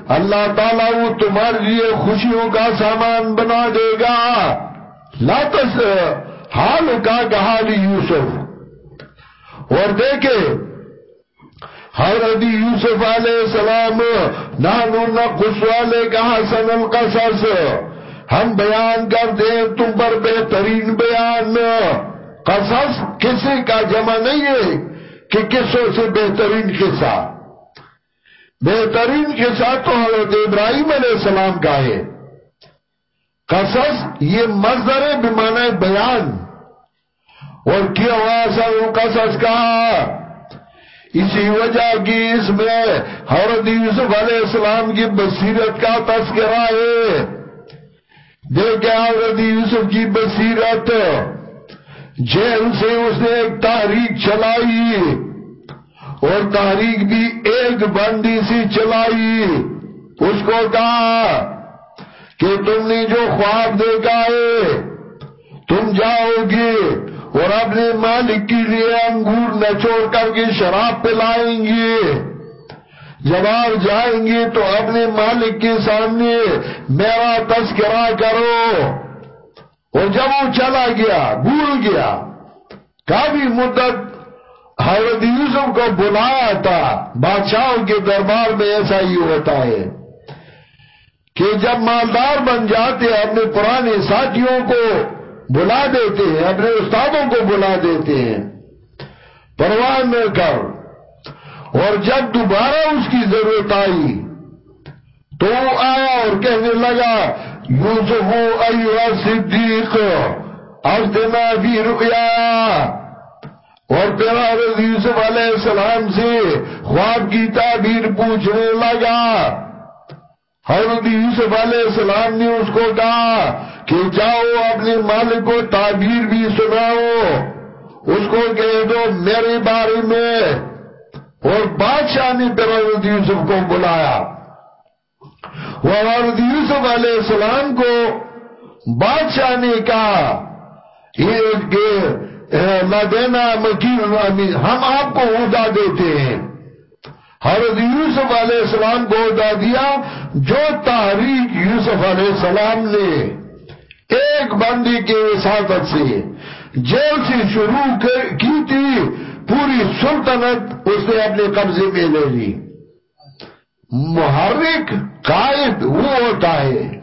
اللہ تعالیٰ وہ تمہارے لیے خوشیوں کا سامان بنا دے گا۔ لاتس حال کا کہانی یوسف۔ اور دیکھے حضرت یوسف علیہ السلام، نانو نقص والے کہا سن القصص۔ ہم بیان کر دیں تم پر بہترین بیان۔ قصص کسی کا جمع نہیں ہے کہ کسوں سے بہترین قصہ۔ بہترین قصہ تو حضرت ابراہیم علیہ السلام کا ہے۔ قصص یہ مصدر بمانہ بیان۔ اور کیا ہوا قصص کہا اسی وجہ کی اس میں حضرت یوسف علیہ السلام کی بصیرت کا تذکرہ ہے۔ دیکھیں حضرت یوسف کی بصیرت۔ جیل سے اس نے ایک تحریک چلائی اور تحریک بھی ایک بندی سی چلائی۔ اس کو کہا کہ تم نے جو خواب دیکھا ہے، تم جاؤ گے۔ اور اپنے مالک کے لیے انگور نچوڑ کر کے شراب پلائیں گے۔ جب آپ جائیں گے تو اپنے مالک کے سامنے میرا تذکرہ کرو۔ اور جب وہ چلا گیا، بھول گیا، کافی مدت حضرت یوسف کو بلایا تھا۔ بادشاہوں کے دربار میں ایسا ہی ہوتا ہے کہ جب مالدار بن جاتے اپنے پرانے ساتھیوں کو بلا دیتے ہیں، اپنے استادوں کو بلا دیتے ہیں۔ پروان میں کر۔ اور جب دوبارہ اس کی ضرورت آئی، تو آیا اور کہنے لگا، یوسف ایوہ صدیق افتنا بھی رکیا اور پیرا رضی یوسف علیہ السلام سے خواب کی تعبیر پوچھنے لگا۔ حضرت یوسف علیہ السلام نے اس کو کہا کہ جاؤ اپنے مالک کو تعبیر بھی سناؤ، اس کو کہہ دو میرے بارے میں۔ اور بادشاہ نے پھر یوسف کو بلایا۔ وہ یوسف علیہ السلام کو بادشاہ نے کہا کہ دینا مکین، ہم آپ کو عہدہ دیتے ہیں۔ حضرت یوسف علیہ السلام کو عہدہ دیا، جو تحریک یوسف علیہ السلام نے۔ ایک بندی کے وساطت سے جیل سے شروع کی تھی، پوری سلطنت اس نے اپنے قبضے میں لے لی۔ محرک قائد وہ ہوتا ہے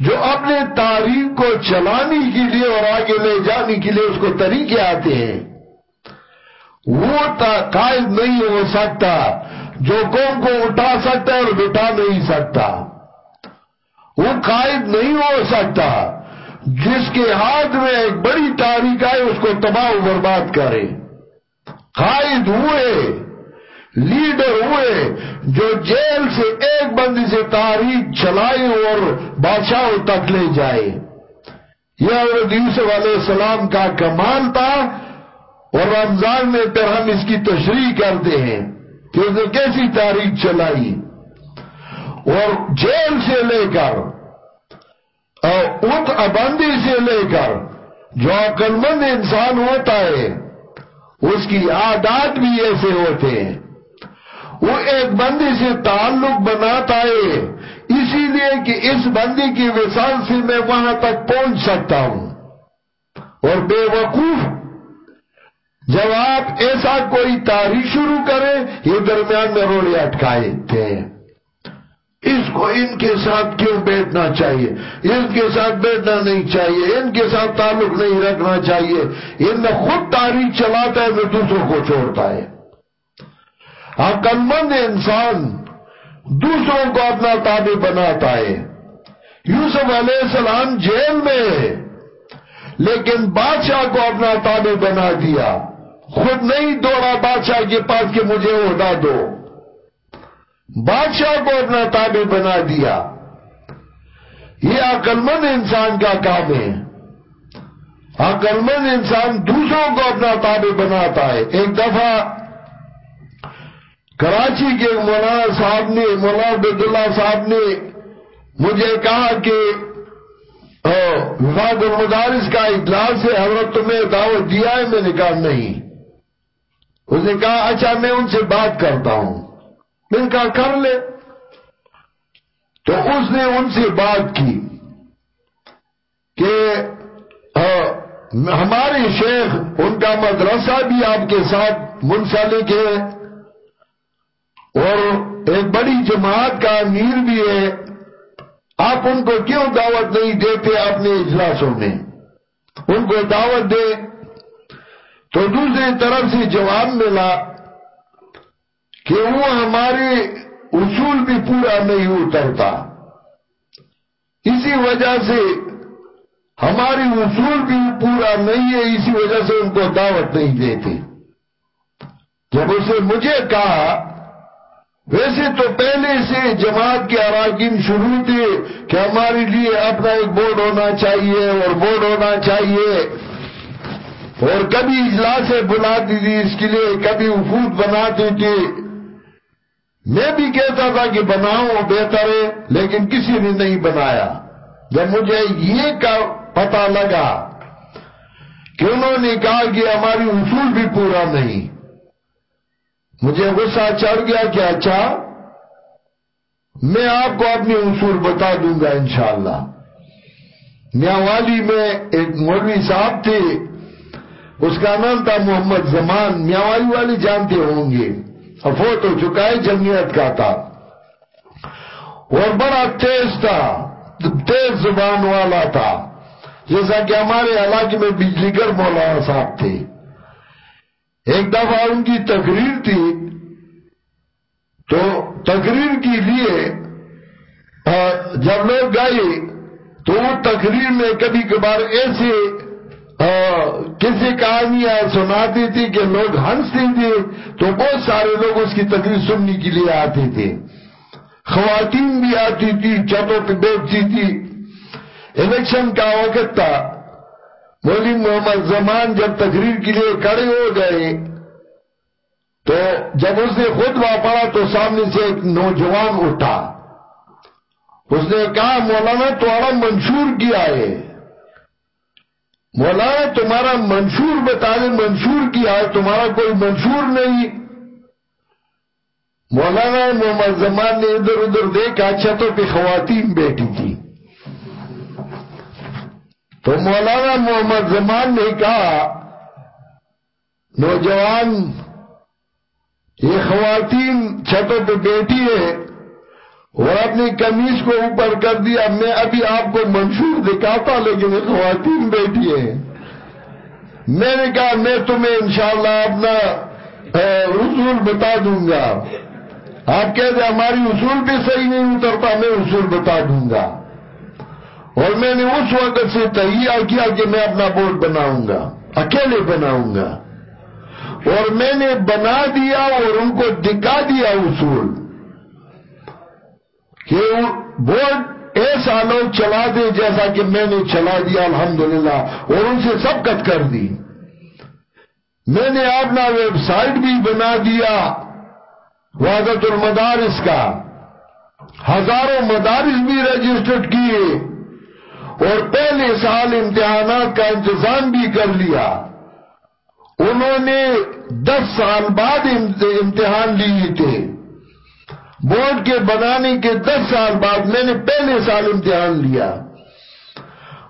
جو اپنے تاریخ کو چلانے کے لیے اور آگے لے جانے کے لیے اس کو طریقے آتے ہیں۔ وہ قائد نہیں ہو سکتا، جو قوم کو اٹھا سکتا ہے اور بٹھا نہیں سکتا۔ وہ قائد نہیں ہو سکتا جس کے ہاتھ میں ایک بڑی تاریخ آئے، اس کو تباہ و برباد کرے۔ قائد ہوئے، لیڈر ہوئے، جو جیل سے ایک بندی سے تاریخ چلائے اور بادشاہوں تک لے جائے۔ یہ حضرت یوسف علیہ السلام کا کمال تھا اور رمضان میں پھر ہم اس کی تشریح کرتے ہیں کہ اس نے کیسی تاریخ چلائی۔ اور جیل سے لے کر، اور ات ابندی سے لے کر جو عقلمند انسان ہوتا ہے، اس کی عادات بھی ایسے ہوتے ہیں۔ وہ ایک بندی سے تعلق بناتا ہے، اسی لیے کہ اس بندی کی وصال سے میں وہاں تک پہنچ سکتا ہوں۔ اور بے وقوف، جب آپ ایسا کوئی تاریخ شروع کریں، یہ درمیان میں روڑے اٹکائے تھے اس کو ان کے ساتھ کیوں بیٹھنا چاہیے؟ ان کے ساتھ بیٹھنا نہیں چاہیے، ان کے ساتھ تعلق نہیں رکھنا چاہیے۔ ان میں خود تاریخ چلاتا ہے وہ دوسروں کو چھوڑتا ہے۔ عقل مند انسان دوسروں کو اپنا تابع بناتا ہے۔ یوسف علیہ السلام جیل میں ہے، لیکن بادشاہ کو اپنا تابع بنا دیا۔ خود نہیں دوڑا، بادشاہ کے پاس کہ مجھے عہدہ دو۔ بادشاہ کو اپنا تابع بنا دیا۔ یہ عقلمند انسان کا کام ہے۔ عقلمند انسان دوسروں کو اپنا تابع بناتا ہے۔ ایک دفعہ کراچی کے مولانا صاحب نے، مولانا عبداللہ صاحب نے مجھے کہا کہ وفاد المدارس کا اجلاس سے حضرت تمہیں دعوت دیا ہے؟ میں نے کہا نہیں۔ اس نے کہا اچھا میں ان سے بات کرتا ہوں۔ میں کہا، کر لے. تو اس نے ان سے بات کی کہ ہمارے شیخ، ان کا مدرسہ بھی آپ کے ساتھ منسلک ہے اور ایک بڑی جماعت کا امیر بھی ہے۔ آپ ان کو کیوں دعوت نہیں دیتے اپنے اجلاسوں میں؟ ان کو دعوت دے۔ تو دوسری طرف سے جواب ملا کہ وہ ہمارے اصول بھی پورا نہیں اترتا۔ اسی وجہ سے ہماری اصول بھی پورا نہیں ہے، اسی وجہ سے ان کو دعوت نہیں دیتے۔ جب اسے مجھے کہا، ویسے تو پہلے سے جماعت کے اراکین شروع تھے کہ ہمارے لیے اپنا ایک بورڈ ہونا چاہیے اور بورڈ ہونا چاہیے۔ اور کبھی اجلاس بلاتی تھی اس کے لیے کبھی وفود بناتی تھی میں بھی کہتا تھا کہ بناؤں بہتر ہے، لیکن کسی نے نہیں بنایا۔ جب مجھے یہ پتا لگا کہ انہوں نے کہا کہ ہماری اصول بھی پورا نہیں، مجھے غصہ چڑھ گیا کہ اچھا میں آپ کو اپنی اصول بتا دوں گا انشاءاللہ۔ میاوالی میں ایک مولوی صاحب تھے، اس کا نام تھا محمد زمان۔ میاوالی والی جانتے ہوں گے۔ افوت ہو چکا ہے جمعیت کا تھا۔ اور بڑا تیز تھا، تیز زبان والا تھا۔ جیسا کہ ہمارے علاقے میں بجلی گر مولانا صاحب تھے۔ ایک دفعہ ان کی تقریر تھی۔ تو تقریر کے لیے جب لوگ گئے، تو وہ تقریر میں کبھی کبھار ایسے کسی کہانیاں سناتی تھی کہ لوگ ہنستے تھے، تو بہت سارے لوگ اس کی تقریر سننے کے لیے آتے تھے۔ خواتین بھی آتی تھی چتوں پہ بیٹھتی تھی۔ الیکشن کا وقت تھا۔ مولی محمد زمان جب تقریر کے لیے کڑے ہو گئے، تو جب اس نے خود پڑا تو سامنے سے ایک نوجوان اٹھا۔ اس نے کہا، مولانا تمہارا منشور کیا ہے مولانا تمہارا منشور بتا دیں منشور کیا ہے تمہارا کوئی منشور نہیں. مولانا محمد زمان نے ادھر ادھر دیکھا اچھا چھتوں پہ خواتین بیٹھی تھی. تو مولانا محمد زمان نے کہا، نوجوان، یہ خواتین چھتوں پہ بیٹھی ہے اور اپنی کمیز کو اوپر کر دیا۔ میں ابھی آپ کو منشور دکھاتا لیکن خواتین بیٹھی ہے میں نے کہا، میں تمہیں انشاءاللہ اپنا اصول بتا دوں گا۔ آپ کہتے ہماری اصول بھی صحیح نہیں اترتا، میں اصول بتا دوں گا۔ اور میں نے اس وقت سے تیار کیا کہ میں اپنا بورڈ بناؤں گا، اکیلے بناؤں گا۔ اور میں نے بنا دیا اور ان کو دکھا دیا اصول۔ کہ بورڈ ایسا لوگ چلا دے جیسا کہ میں نے چلا دیا، الحمدللہ۔ اور ان سے سبقت کر دی۔ میں نے اپنا ویب سائٹ بھی بنا دیا وادت المدارس کا۔ ہزاروں مدارس بھی رجسٹرڈ کیے۔ اور پہلے سال امتحانات کا انتظام بھی کر لیا۔ انہوں نے دس سال بعد امتحان لیے تھے۔ بورڈ کے بنانے کے دس سال بعد میں نے پہلے سال امتحان لیا۔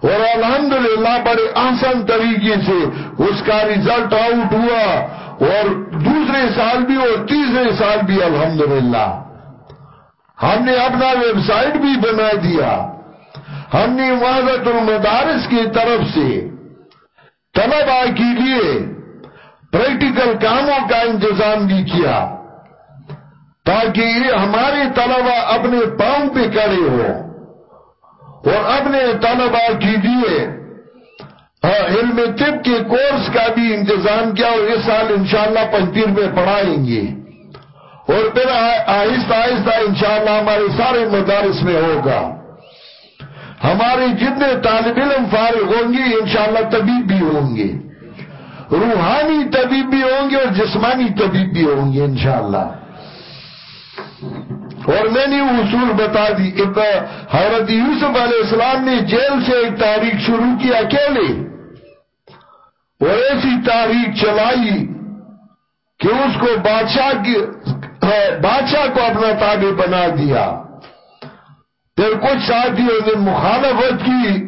اور الحمدللہ بڑے آسان طریقے سے اس کا ریزلٹ آؤٹ ہوا۔ اور دوسرے سال بھی اور تیسرے سال بھی الحمدللہ۔ ہم نے اپنا ویب سائٹ بھی بنا دیا۔ ہم نے وحدت المدارس کی طرف سے طلبہ کے لیے پریکٹیکل کاموں کا انتظام بھی کیا۔ تاکہ یہ ہمارے طلبہ اپنے پاؤں پہ کڑے ہو اور اپنے طلبہ کے لیے ہاں، علم طب کے کورس کا بھی انتظام کیا اور اس سال انشاءاللہ پنپیر میں پڑھائیں گے۔ اور پھر آہستہ آہستہ انشاءاللہ ہمارے سارے مدارس میں ہوگا۔ ہمارے جتنے طالب علم فارغ ہوں گے، انشاءاللہ طبیب بھی ہوں گے۔ روحانی طبیب بھی ہوں گے اور جسمانی طبیب بھی ہوں گے انشاءاللہ۔ اور میں نے اصول بتا دی حضرت یوسف علیہ السلام نے جیل سے ایک تاریخ شروع کی اکیلے اور ایسی تاریخ چلائی کہ اس کو بادشاہ کی بادشاہ کو اپنا تابع بنا دیا۔ پھر کچھ ساتھیوں نے مخالفت کی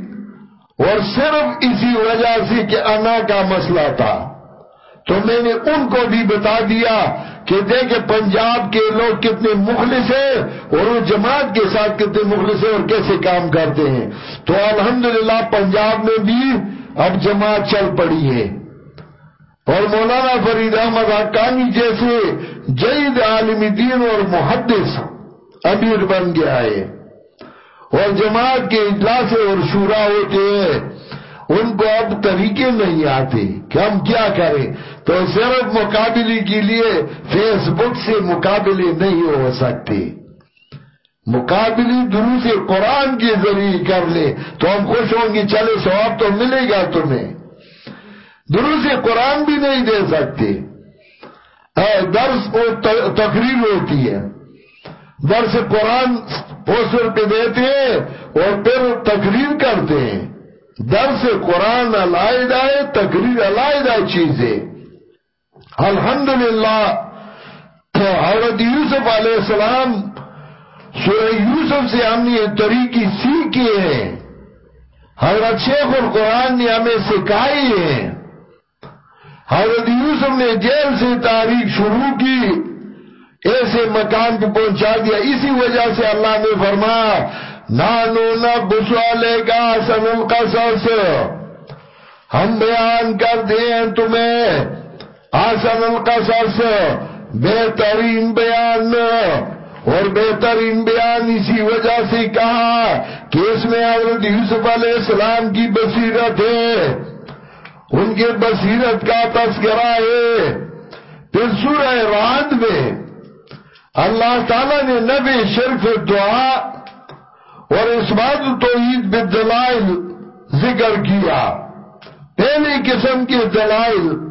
اور صرف اسی وجہ سے کہ انا کا مسئلہ تھا۔ تو میں نے ان کو بھی بتا دیا کہ دیکھیں پنجاب کے لوگ کتنے مخلص ہیں اور وہ جماعت کے ساتھ کتنے مخلص ہیں اور کیسے کام کرتے ہیں۔ تو الحمدللہ پنجاب میں بھی اب جماعت چل پڑی ہے۔ اور مولانا فرید احمد حقانی جیسے جید عالم دین اور محدث امیر بن گیا ہے۔ اور جماعت کے اجلاس اور شورا ہوتے ہیں۔ ان کو اب طریقے نہیں آتے کہ ہم کیا کریں۔ تو صرف مقابلے کے لیے فیس بک سے مقابلے نہیں ہو سکتے۔ مقابلی دروس قرآن کے ذریعے کر لے تو ہم خوش ہوں گے چلے سواب تو ملے گا تمہیں۔ دروس قرآن بھی نہیں دے سکتے۔ درس تقریر ہوتی ہے۔ درس قرآن پوسٹر پہ دیتے ہیں اور پھر تقریر کرتے ہیں۔ درس قرآن علائدہ ہے، تقریر علائدہ چیز ہے الحمدللہ حضرت یوسف علیہ السلام سورہ یوسف سے ہم نے یہ طریقی سیکھی ہیں حضرت شیخ القرآن نے ہمیں سکھائی ہے۔ حضرت یوسف نے جیل سے تاریخ شروع کی، ایسے مکان پہ پہنچا دیا۔ اسی وجہ سے اللہ نے فرمایا، نانو نبس والے کا سن القصص۔ ہم بیان کر دیں تمہیں۔ آسن القصص بہترین بیان اور بہترین بیان اسی وجہ سے کہا کہ اس میں حضرت یوسف علیہ السلام کی بصیرت ہے۔ ان کے بصیرت کا تذکرہ ہے۔ پھر سورہ رات میں اللہ تعالیٰ نے نبی شرف دعا اور اس بات توحید بالدلائل ذکر کیا۔ پہلی قسم کے دلائل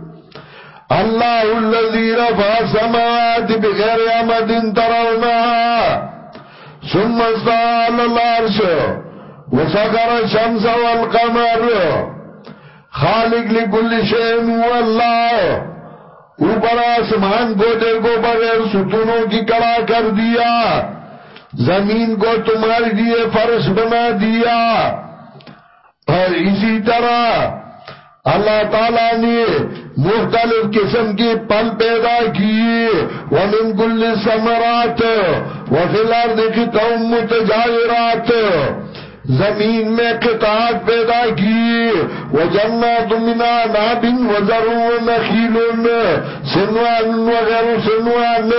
اللہ الذي رفع سماوات بغیر عمد ترونها ثم استعال العرش وسخر الشمس والقمر خالق لكل شيء هو الله اوپر آسمان گوٹے کو بغیر ستونوں کی کڑا کر دیا زمین کو تمہارے لیے فرش بنا دیا اور اسی طرح اللہ تعالیٰ نے مختلف قسم کی پل پیدا کی۔ وَمِن كُلِّ سَمَرَاتِ وَفِي الْأَرْضِ قِطَعٌ مُتَجَاوِرَاتِ زمین میں قطعات پیدا کی۔ وَجَنَّاتُ مِنَ عَنَابٍ وَزَرٌ وَنَخِيلٌ سِنْوَانٌ وَغَيْرُ سِنْوَانٌ۔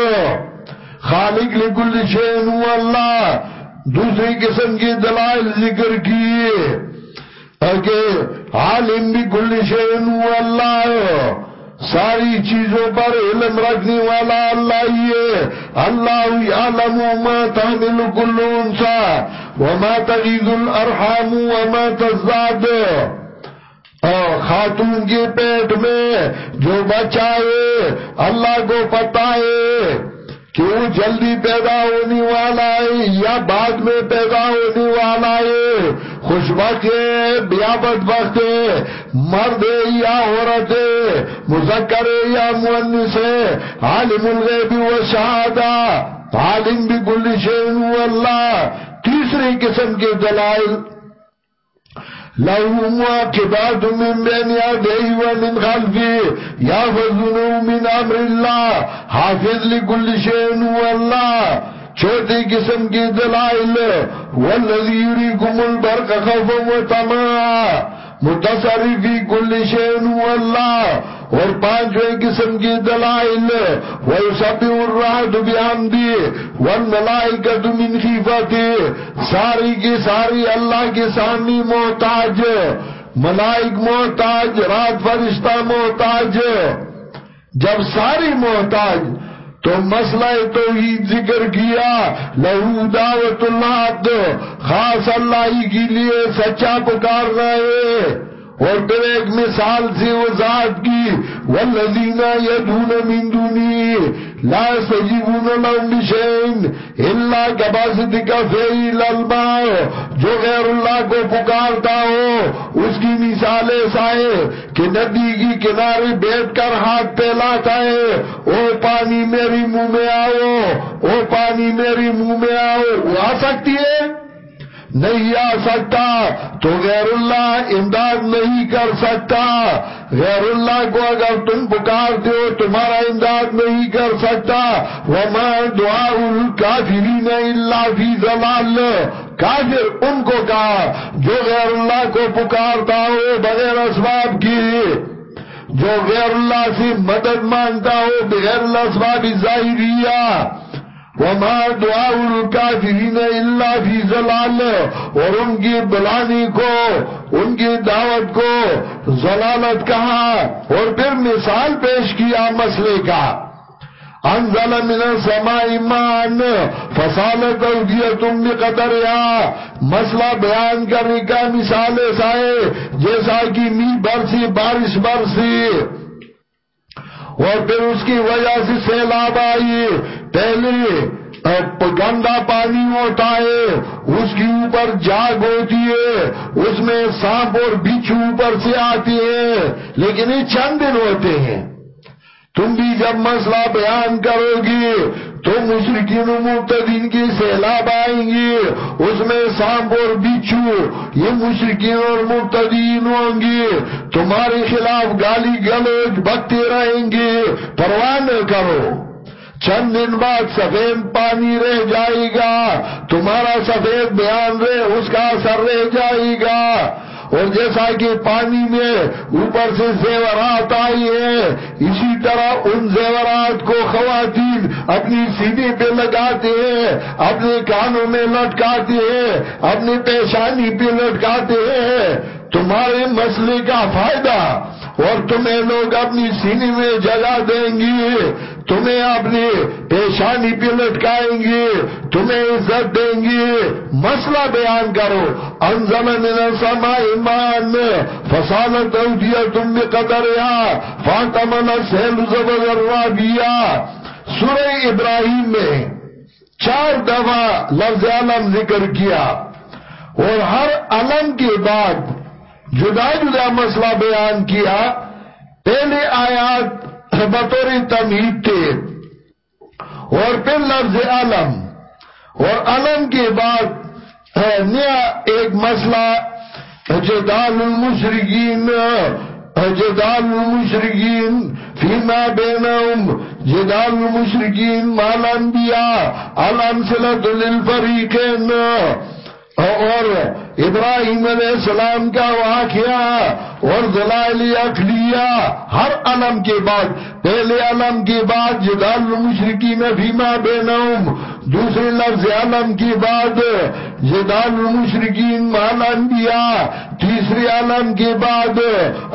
خالق لکل شین و اللہ دوسری قسم کی دلائل ذکر کیے کہ عالم بھی کل شین اللہ ساری چیزوں پر علم رکھنے والا اللہ یہ اللہ یعلم ما تحمل کل انسا۔ وما تغیز الارحام وما تزاد خاتون کے پیٹ میں جو بچہ ہے، اللہ کو پتا ہے۔ کہ وہ جلدی پیدا ہونے والا ہے یا بعد میں پیدا ہونے والا ہے؟ خوش بخت ہے، بیابت بخت ہے، مرد ہے یا عورت ہے، مذکر ہے یا مونس ہے، عالم الغیب و شہادہ، عالم بھی کل شین اللہ، تیسری قسم کے دلائل لَهُ مُوَاكِبَاتٌ مِّن بَيْنِ يَدَيْهِ وَمِنْ خَلْفِهِ يَحْفَظُونَهُ مِنْ أَمْرِ اللَّهِ حافظ لِكُلِّ شَيْءٍ هُوَ اللَّهُ چھوٹی قسم کی دلائل وَالَّذِي يُرِيكُمُ الْبَرْقَ خَوْفًا وَطَمَعًا متصرفی کل شین اللہ اور پانچویں قسم کی دلائل وَيُسَبِّهُ الرَّحَدُ بِحَمْدِ وَالْمَلَائِكَةُ مِنْ خِيفَتِ ساری کی ساری اللہ کے سامنے محتاج، ملائک محتاج، رات فرشتہ محتاج۔ جب ساری محتاج تو مسئلہ توحید ذکر کیا، لہو دعوت اللہ خاص اللہ کی لیے سچا پکار رہے۔ اور ایک مثال سے وہ ذات کی، والذین یدون من دونی لا سجیبون لهم بشین اللہ کباسد کا فیل جو غیر اللہ کو پکارتا ہو۔ اس کی مثال ایسا ہے کہ ندی کی کنارے بیٹھ کر ہاتھ پہلاتا ہے۔ او پانی میری منہ میں آؤ، او پانی میری منہ میں آؤ۔ وہ آ سکتی ہے؟ نہیں آ سکتا تو غیر اللہ امداد نہیں کر سکتا۔ غیر اللہ کو اگر تم پکارتے ہو، تمہارا امداد نہیں کر سکتا۔ وما دعا الکافرین الا فی زلال کافر ان کو کہا جو غیر اللہ کو پکارتا ہو بغیر اسباب کی جو غیر اللہ سے مدد مانگتا ہو بغیر اللہ اسباب ظاہریہ۔ وما دعا الکافرین الا فی زلال اور ان کی بلانی کو، ان کی دعوت کو زلالت کہا اور پھر مثال پیش کیا مسئلے کا۔ انزل من السماء ایمان فصالت اودیتم بقدر یا مسئلہ بیان کرنے کا مثال ایسا ہے جیسا کی می برسی، بارش برسی۔ اور پھر اس کی وجہ سے سیلاب آئی۔ پہلے گندا پانی ہوتا ہے اس کی اوپر جاگ ہوتی ہے، اس میں سانپ اور بچھو اوپر سے آتی ہے لیکن یہ چند دن ہوتے ہیں۔ تم بھی جب مسئلہ بیان کرو گی تو مشرقین و مبتدین کی سیلاب آئیں گی اس میں سانپ اور بچھو، یہ مشرقین اور مبتدین ہوں گی تمہارے خلاف گالی گلوچ بکتے رہیں گے، پرواہ نہ کرو۔ چند دن بعد سفید پانی رہ جائے گا، تمہارا سفید بیان رہے، اس کا اثر رہ جائے گا۔ اور جیسا کہ پانی میں اوپر سے زیورات آئی ہے، اسی طرح ان زیورات کو خواتین اپنی سیدھے پہ لگاتے ہیں، اپنے کانوں میں لٹکاتے ہیں، اپنی پیشانی پہ لٹکاتے ہیں۔ تمہارے مسئلے کا فائدہ اور تمہیں لوگ اپنی سینے میں جگہ دیں گے۔ تمہیں اپنی پیشانی پہ لٹکائیں گے، تمہیں عزت دیں گے۔ مسئلہ بیان کرو۔ انزل من السماء ایمان فصالت اودیا تم بقدر یا فاتمن سیل زبر رابیا سورہ ابراہیم میں چار دفعہ لفظ علم ذکر کیا۔ اور ہر علم کے بعد جدا جدا مسئلہ بیان کیا۔ پہلے آیات بطور تمہید تھے اور پھر لفظ علم۔ اور علم کے بعد نیا ایک مسئلہ۔ جدال المشرقین جدال المشرقین فیما بینہم۔ جدال المشرقین مال انبیاء الانسلت للفریقین۔ اور ابراہیم علیہ السلام کا واقعہ، اور دلائل اقلیہ ہر علم کے بعد، پہلے علم کے بعد جدال المشرقین فیما بینہم، دوسرے لفظ علم کے بعد جدال المشرقین مال انبیاء تیسری علم کے بعد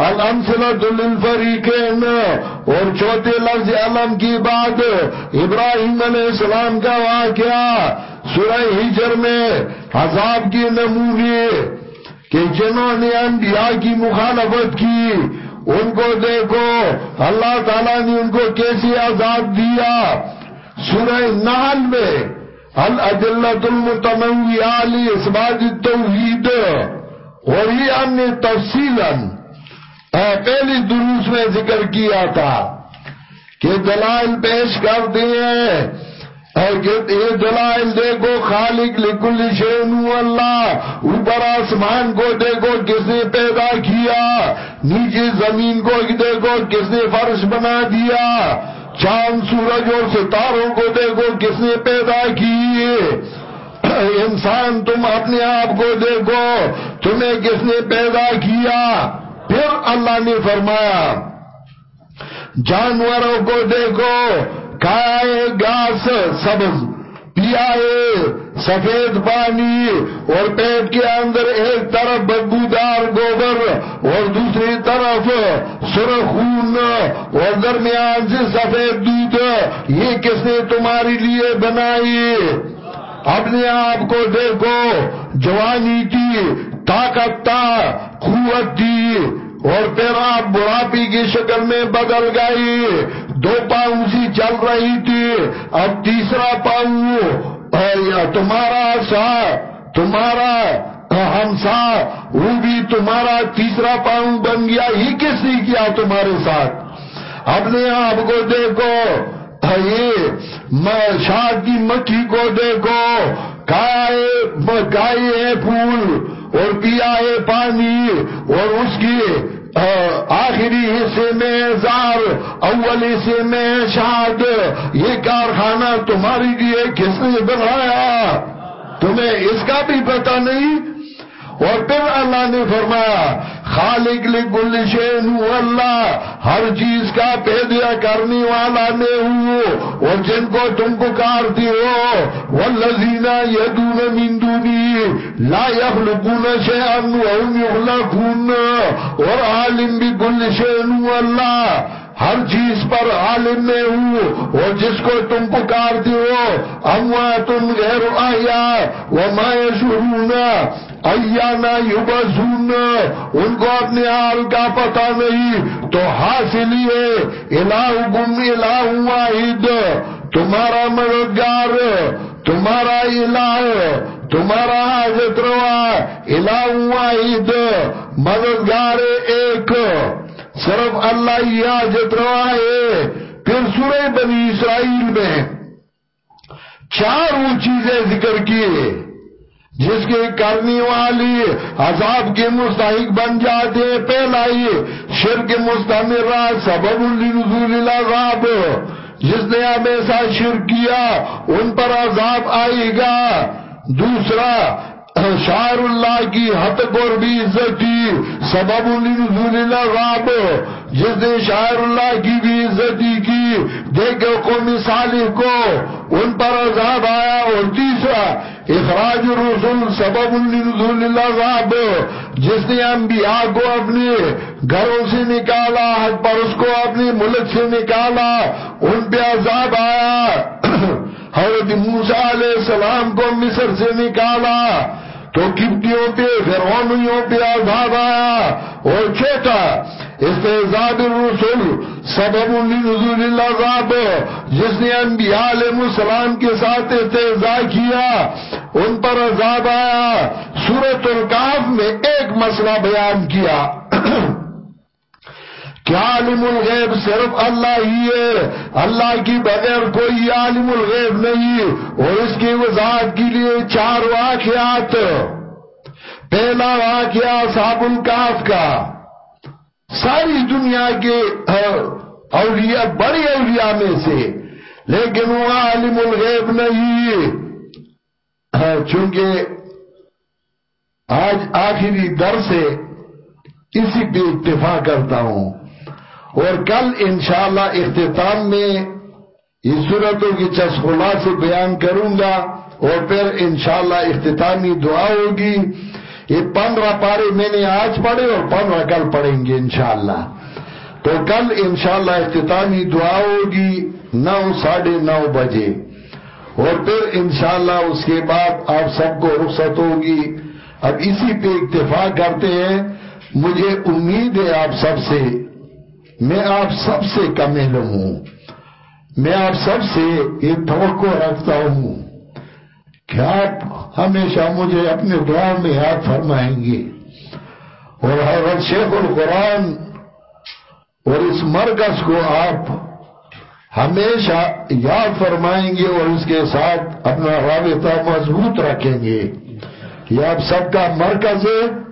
الامثلت للفریقین، اور چوتھے لفظ علم کے بعد ابراہیم علیہ السلام کا واقعہ۔ سورہ ہجر میں عذاب کی نمونے کہ جنہوں نے انبیاء کی مخالفت کی، ان کو دیکھو، اللہ تعالیٰ نے ان کو کیسی عذاب دیا؟ سورہ نحل میں الادلت المتنویہ لی اسباد التوحید، اور یہ ہم نے تفصیلا پہلی دروس میں ذکر کیا تھا کہ دلائل پیش کر دیئے یہ دلائل دیکھو، خالق لکل شینو اللہ۔ اوپر آسمان کو دیکھو، کس نے پیدا کیا؟ نیچے زمین کو دیکھو، کس نے فرش بنا دیا؟ چاند، سورج اور ستاروں کو دیکھو، کس نے پیدا کی انسان، تم اپنے آپ کو دیکھو، تمہیں کس نے پیدا کیا؟ پھر اللہ نے فرمایا، جانوروں کو دیکھو کھائے گاس سبز، پیائے سفید پانی اور پیٹ کے اندر ایک طرف بدبودار گوبر اور دوسری طرف سرخون اور درمیان سے سفید دودھ۔ یہ کس نے تمہاری لیے بنائی؟ اپنے آپ کو دیکھو، جوانی تھی، طاقت تھا، قوت تھی اور پھر آپ بڑھاپی کی شکل میں بدل گئی۔ دو پاؤں سی چل رہی تھی، اب تیسرا پاؤں تمہارا سا، تمہارا ہمسا وہ بھی تمہارا تیسرا پاؤں بن گیا، ہی کس نے کیا تمہارے ساتھ؟ اپنے آپ کو دیکھو یہ شاہ کی مکھی کو دیکھو کھائے ہے پھول اور پیا ہے پانی، اور اس کی آخری حصے میں زار اول حصے میں شاد۔ یہ کارخانہ تمہاری لیے کس نے بنایا؟ تمہیں اس کا بھی پتہ نہیں۔ اور پھر اللہ نے فرمایا خالق لکل شین اللہ، ہر چیز کا پیدیا کرنے والا میں ہوں۔ اور جن کو تم پکارتی ہو، والذین یدون من دونی، لا یخلقون شیئن وهم یخلقون۔ اور عالم بکل شین اللہ۔ ہر چیز پر عالم میں ہوں اور جس کو تم پکارتی ہو اموات غیر آیا وما یشعرون ایانا یبسون ان کو اپنے حال کا پتہ نہیں تو حاصل یہ الہکم الہ واحد، تمہارا مددگار، تمہارا الہ، تمہارا حاجت روا، الہ واحد، مددگار ایک۔ صرف اللہ ہی آجت روا ہے۔ پھر سورہ بنی اسرائیل میں چار وہ چیزیں ذکر کیے جس کے کرنی والی عذاب کے مستحق بن جاتے پہلا ہی شرک مستمرہ سبب لنزول العذاب۔ جس نے ہمیشہ شرک کیا، ان پر عذاب آئے گا۔ دوسرا شاعر اللہ کی حتق اور بھی عزتی سبب لنزول العذاب۔ جس نے شاعر اللہ کی بھی عزتی کی دیکھو قومی صالح کو ان پر عذاب آیا۔ اور تیسرا، اخراج رسول سبب لنزول العذاب۔ جس نے انبیاء کو اپنے گھروں سے نکالا حق پر اس کو اپنے ملک سے نکالا، ان پہ عذاب آیا۔ حضرت موسیٰ علیہ السلام کو مصر سے نکالا۔ تو کبتیوں پہ، فرعونیوں پہ عذاب آیا۔ اور چھوٹا استعزاد الرسول سبب لنزول العذاب، جس نے انبیاء علیہ السلام کے ساتھ استعزا کیا، ان پر عذاب آیا۔ سورة القاف میں ایک مسئلہ بیان کیا۔ کیا عالم الغیب صرف اللہ ہی ہے؟ اللہ کی بغیر کوئی عالم الغیب نہیں۔ اور اس کی وضاحت کے لیے چار واقعات۔ پہلا واقعہ صاحب القاف کا۔ ساری دنیا کے اولیاء بڑی اولیاء میں سے۔ لیکن وہ عالم الغیب نہیں۔ چونکہ آج آخری در سے اسی پہ اتفاق کرتا ہوں۔ اور کل انشاءاللہ اختتام میں اس صورتوں کی چسخلا سے بیان کروں گا اور پھر انشاءاللہ اختتامی دعا ہوگی۔ یہ پندرہ پارے میں نے آج پڑھے اور پندرہ کل پڑھیں گے انشاءاللہ۔ تو کل انشاءاللہ اختتامی دعا ہوگی نو ساڑھے نو بجے۔ اور پھر انشاءاللہ اس کے بعد آپ سب کو رخصت ہوگی۔ اب اسی پہ اتفاق کرتے ہیں۔ مجھے امید ہے آپ سب سے میں آپ سب سے کمیل ہوں۔ میں آپ سب سے یہ توقع رکھتا ہوں۔ کہ آپ ہمیشہ مجھے اپنے دعا میں یاد فرمائیں گے؟ اور حضرت شیخ القرآن اور اس مرکز کو آپ ہمیشہ یاد فرمائیں گے اور اس کے ساتھ اپنا رابطہ مضبوط رکھیں گے۔ یہ آپ سب کا مرکز ہے۔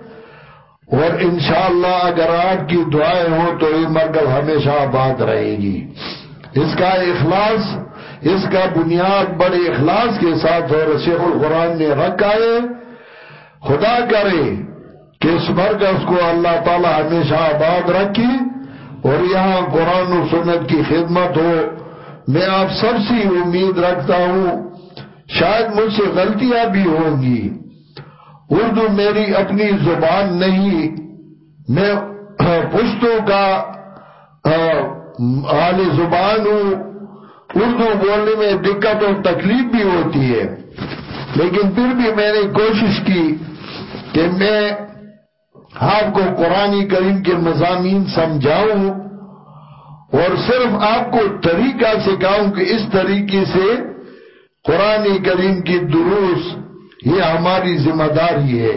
اور انشاءاللہ اگر آپ کی دعائیں ہوں تو یہ مرکز ہمیشہ آباد رہے گی۔ اس کا اخلاص، اس کا بنیاد بڑے اخلاص کے ساتھ اور شیخ القرآن نے رکھا ہے خدا کرے کہ اس مرکز کو اللہ تعالی ہمیشہ آباد رکھی اور یہاں قرآن و سنت کی خدمت ہو۔ میں آپ سب سے امید رکھتا ہوں، شاید مجھ سے غلطیاں بھی ہوں گی۔ اردو میری اپنی زبان نہیں، میں پشتوں کا عالی زبان ہوں۔ اردو بولنے میں دقت اور تکلیف بھی ہوتی ہے۔ لیکن پھر بھی میں نے کوشش کی کہ میں آپ کو قرآن کریم کے مضامین سمجھاؤں اور صرف آپ کو طریقہ سکھاؤں کہ اس طریقے سے قرآن کریم کی دروس یہ ہماری ذمہ داری ہے۔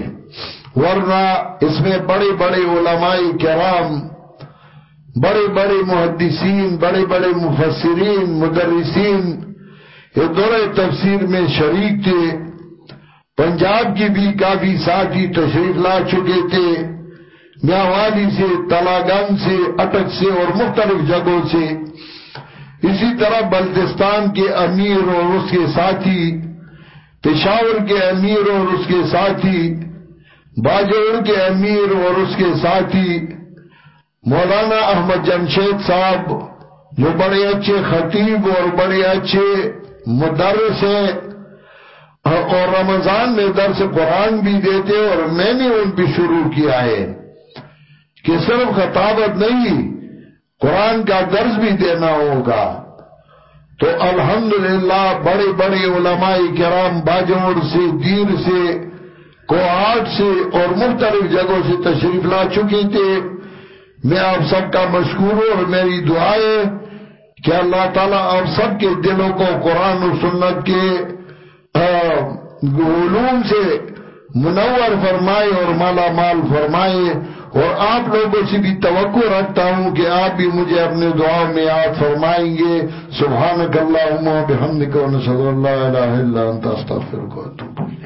ورنہ اس میں بڑے بڑے علماء کرام، بڑے بڑے محدثین، بڑے بڑے مفسرین، مدرسین یہ دور تفسیر میں شریک تھے۔ پنجاب کی بھی کافی ساتھی تشریف لا چکے تھے۔ میاوالی سے تلاگن سے، اٹک سے اور مختلف جگہوں سے۔ اسی طرح بلتستان کے امیر اور اس کے ساتھی پشاور کے امیر اور اس کے ساتھی باجور کے امیر اور اس کے ساتھی، مولانا احمد جمشید صاحب، جو بڑے اچھے خطیب اور بڑے اچھے مدرس ہیں، اور رمضان میں درس قرآن بھی دیتے اور میں نے ان پہ شروع کیا ہے کہ صرف خطابت نہیں، قرآن کا درس بھی دینا ہوگا۔ تو الحمدللہ بڑے بڑے علماء کرام باجوڑ سے دیر سے کوہاٹ سے اور مختلف جگہوں سے تشریف لا چکی تھے۔ میں آپ سب کا مشکور ہوں اور میری دعائیں کہ اللہ تعالیٰ آپ سب کے دلوں کو قرآن و سنت کے علوم سے منور فرمائے اور مالا مال فرمائے۔ اور آپ لوگوں سے بھی توقع رکھتا ہوں کہ آپ بھی مجھے اپنے دعا میں یاد فرمائیں گے۔ سبحانک اللہم و بحمدک و نشہد اللہ الہ الا انت، استغفرک و اتوب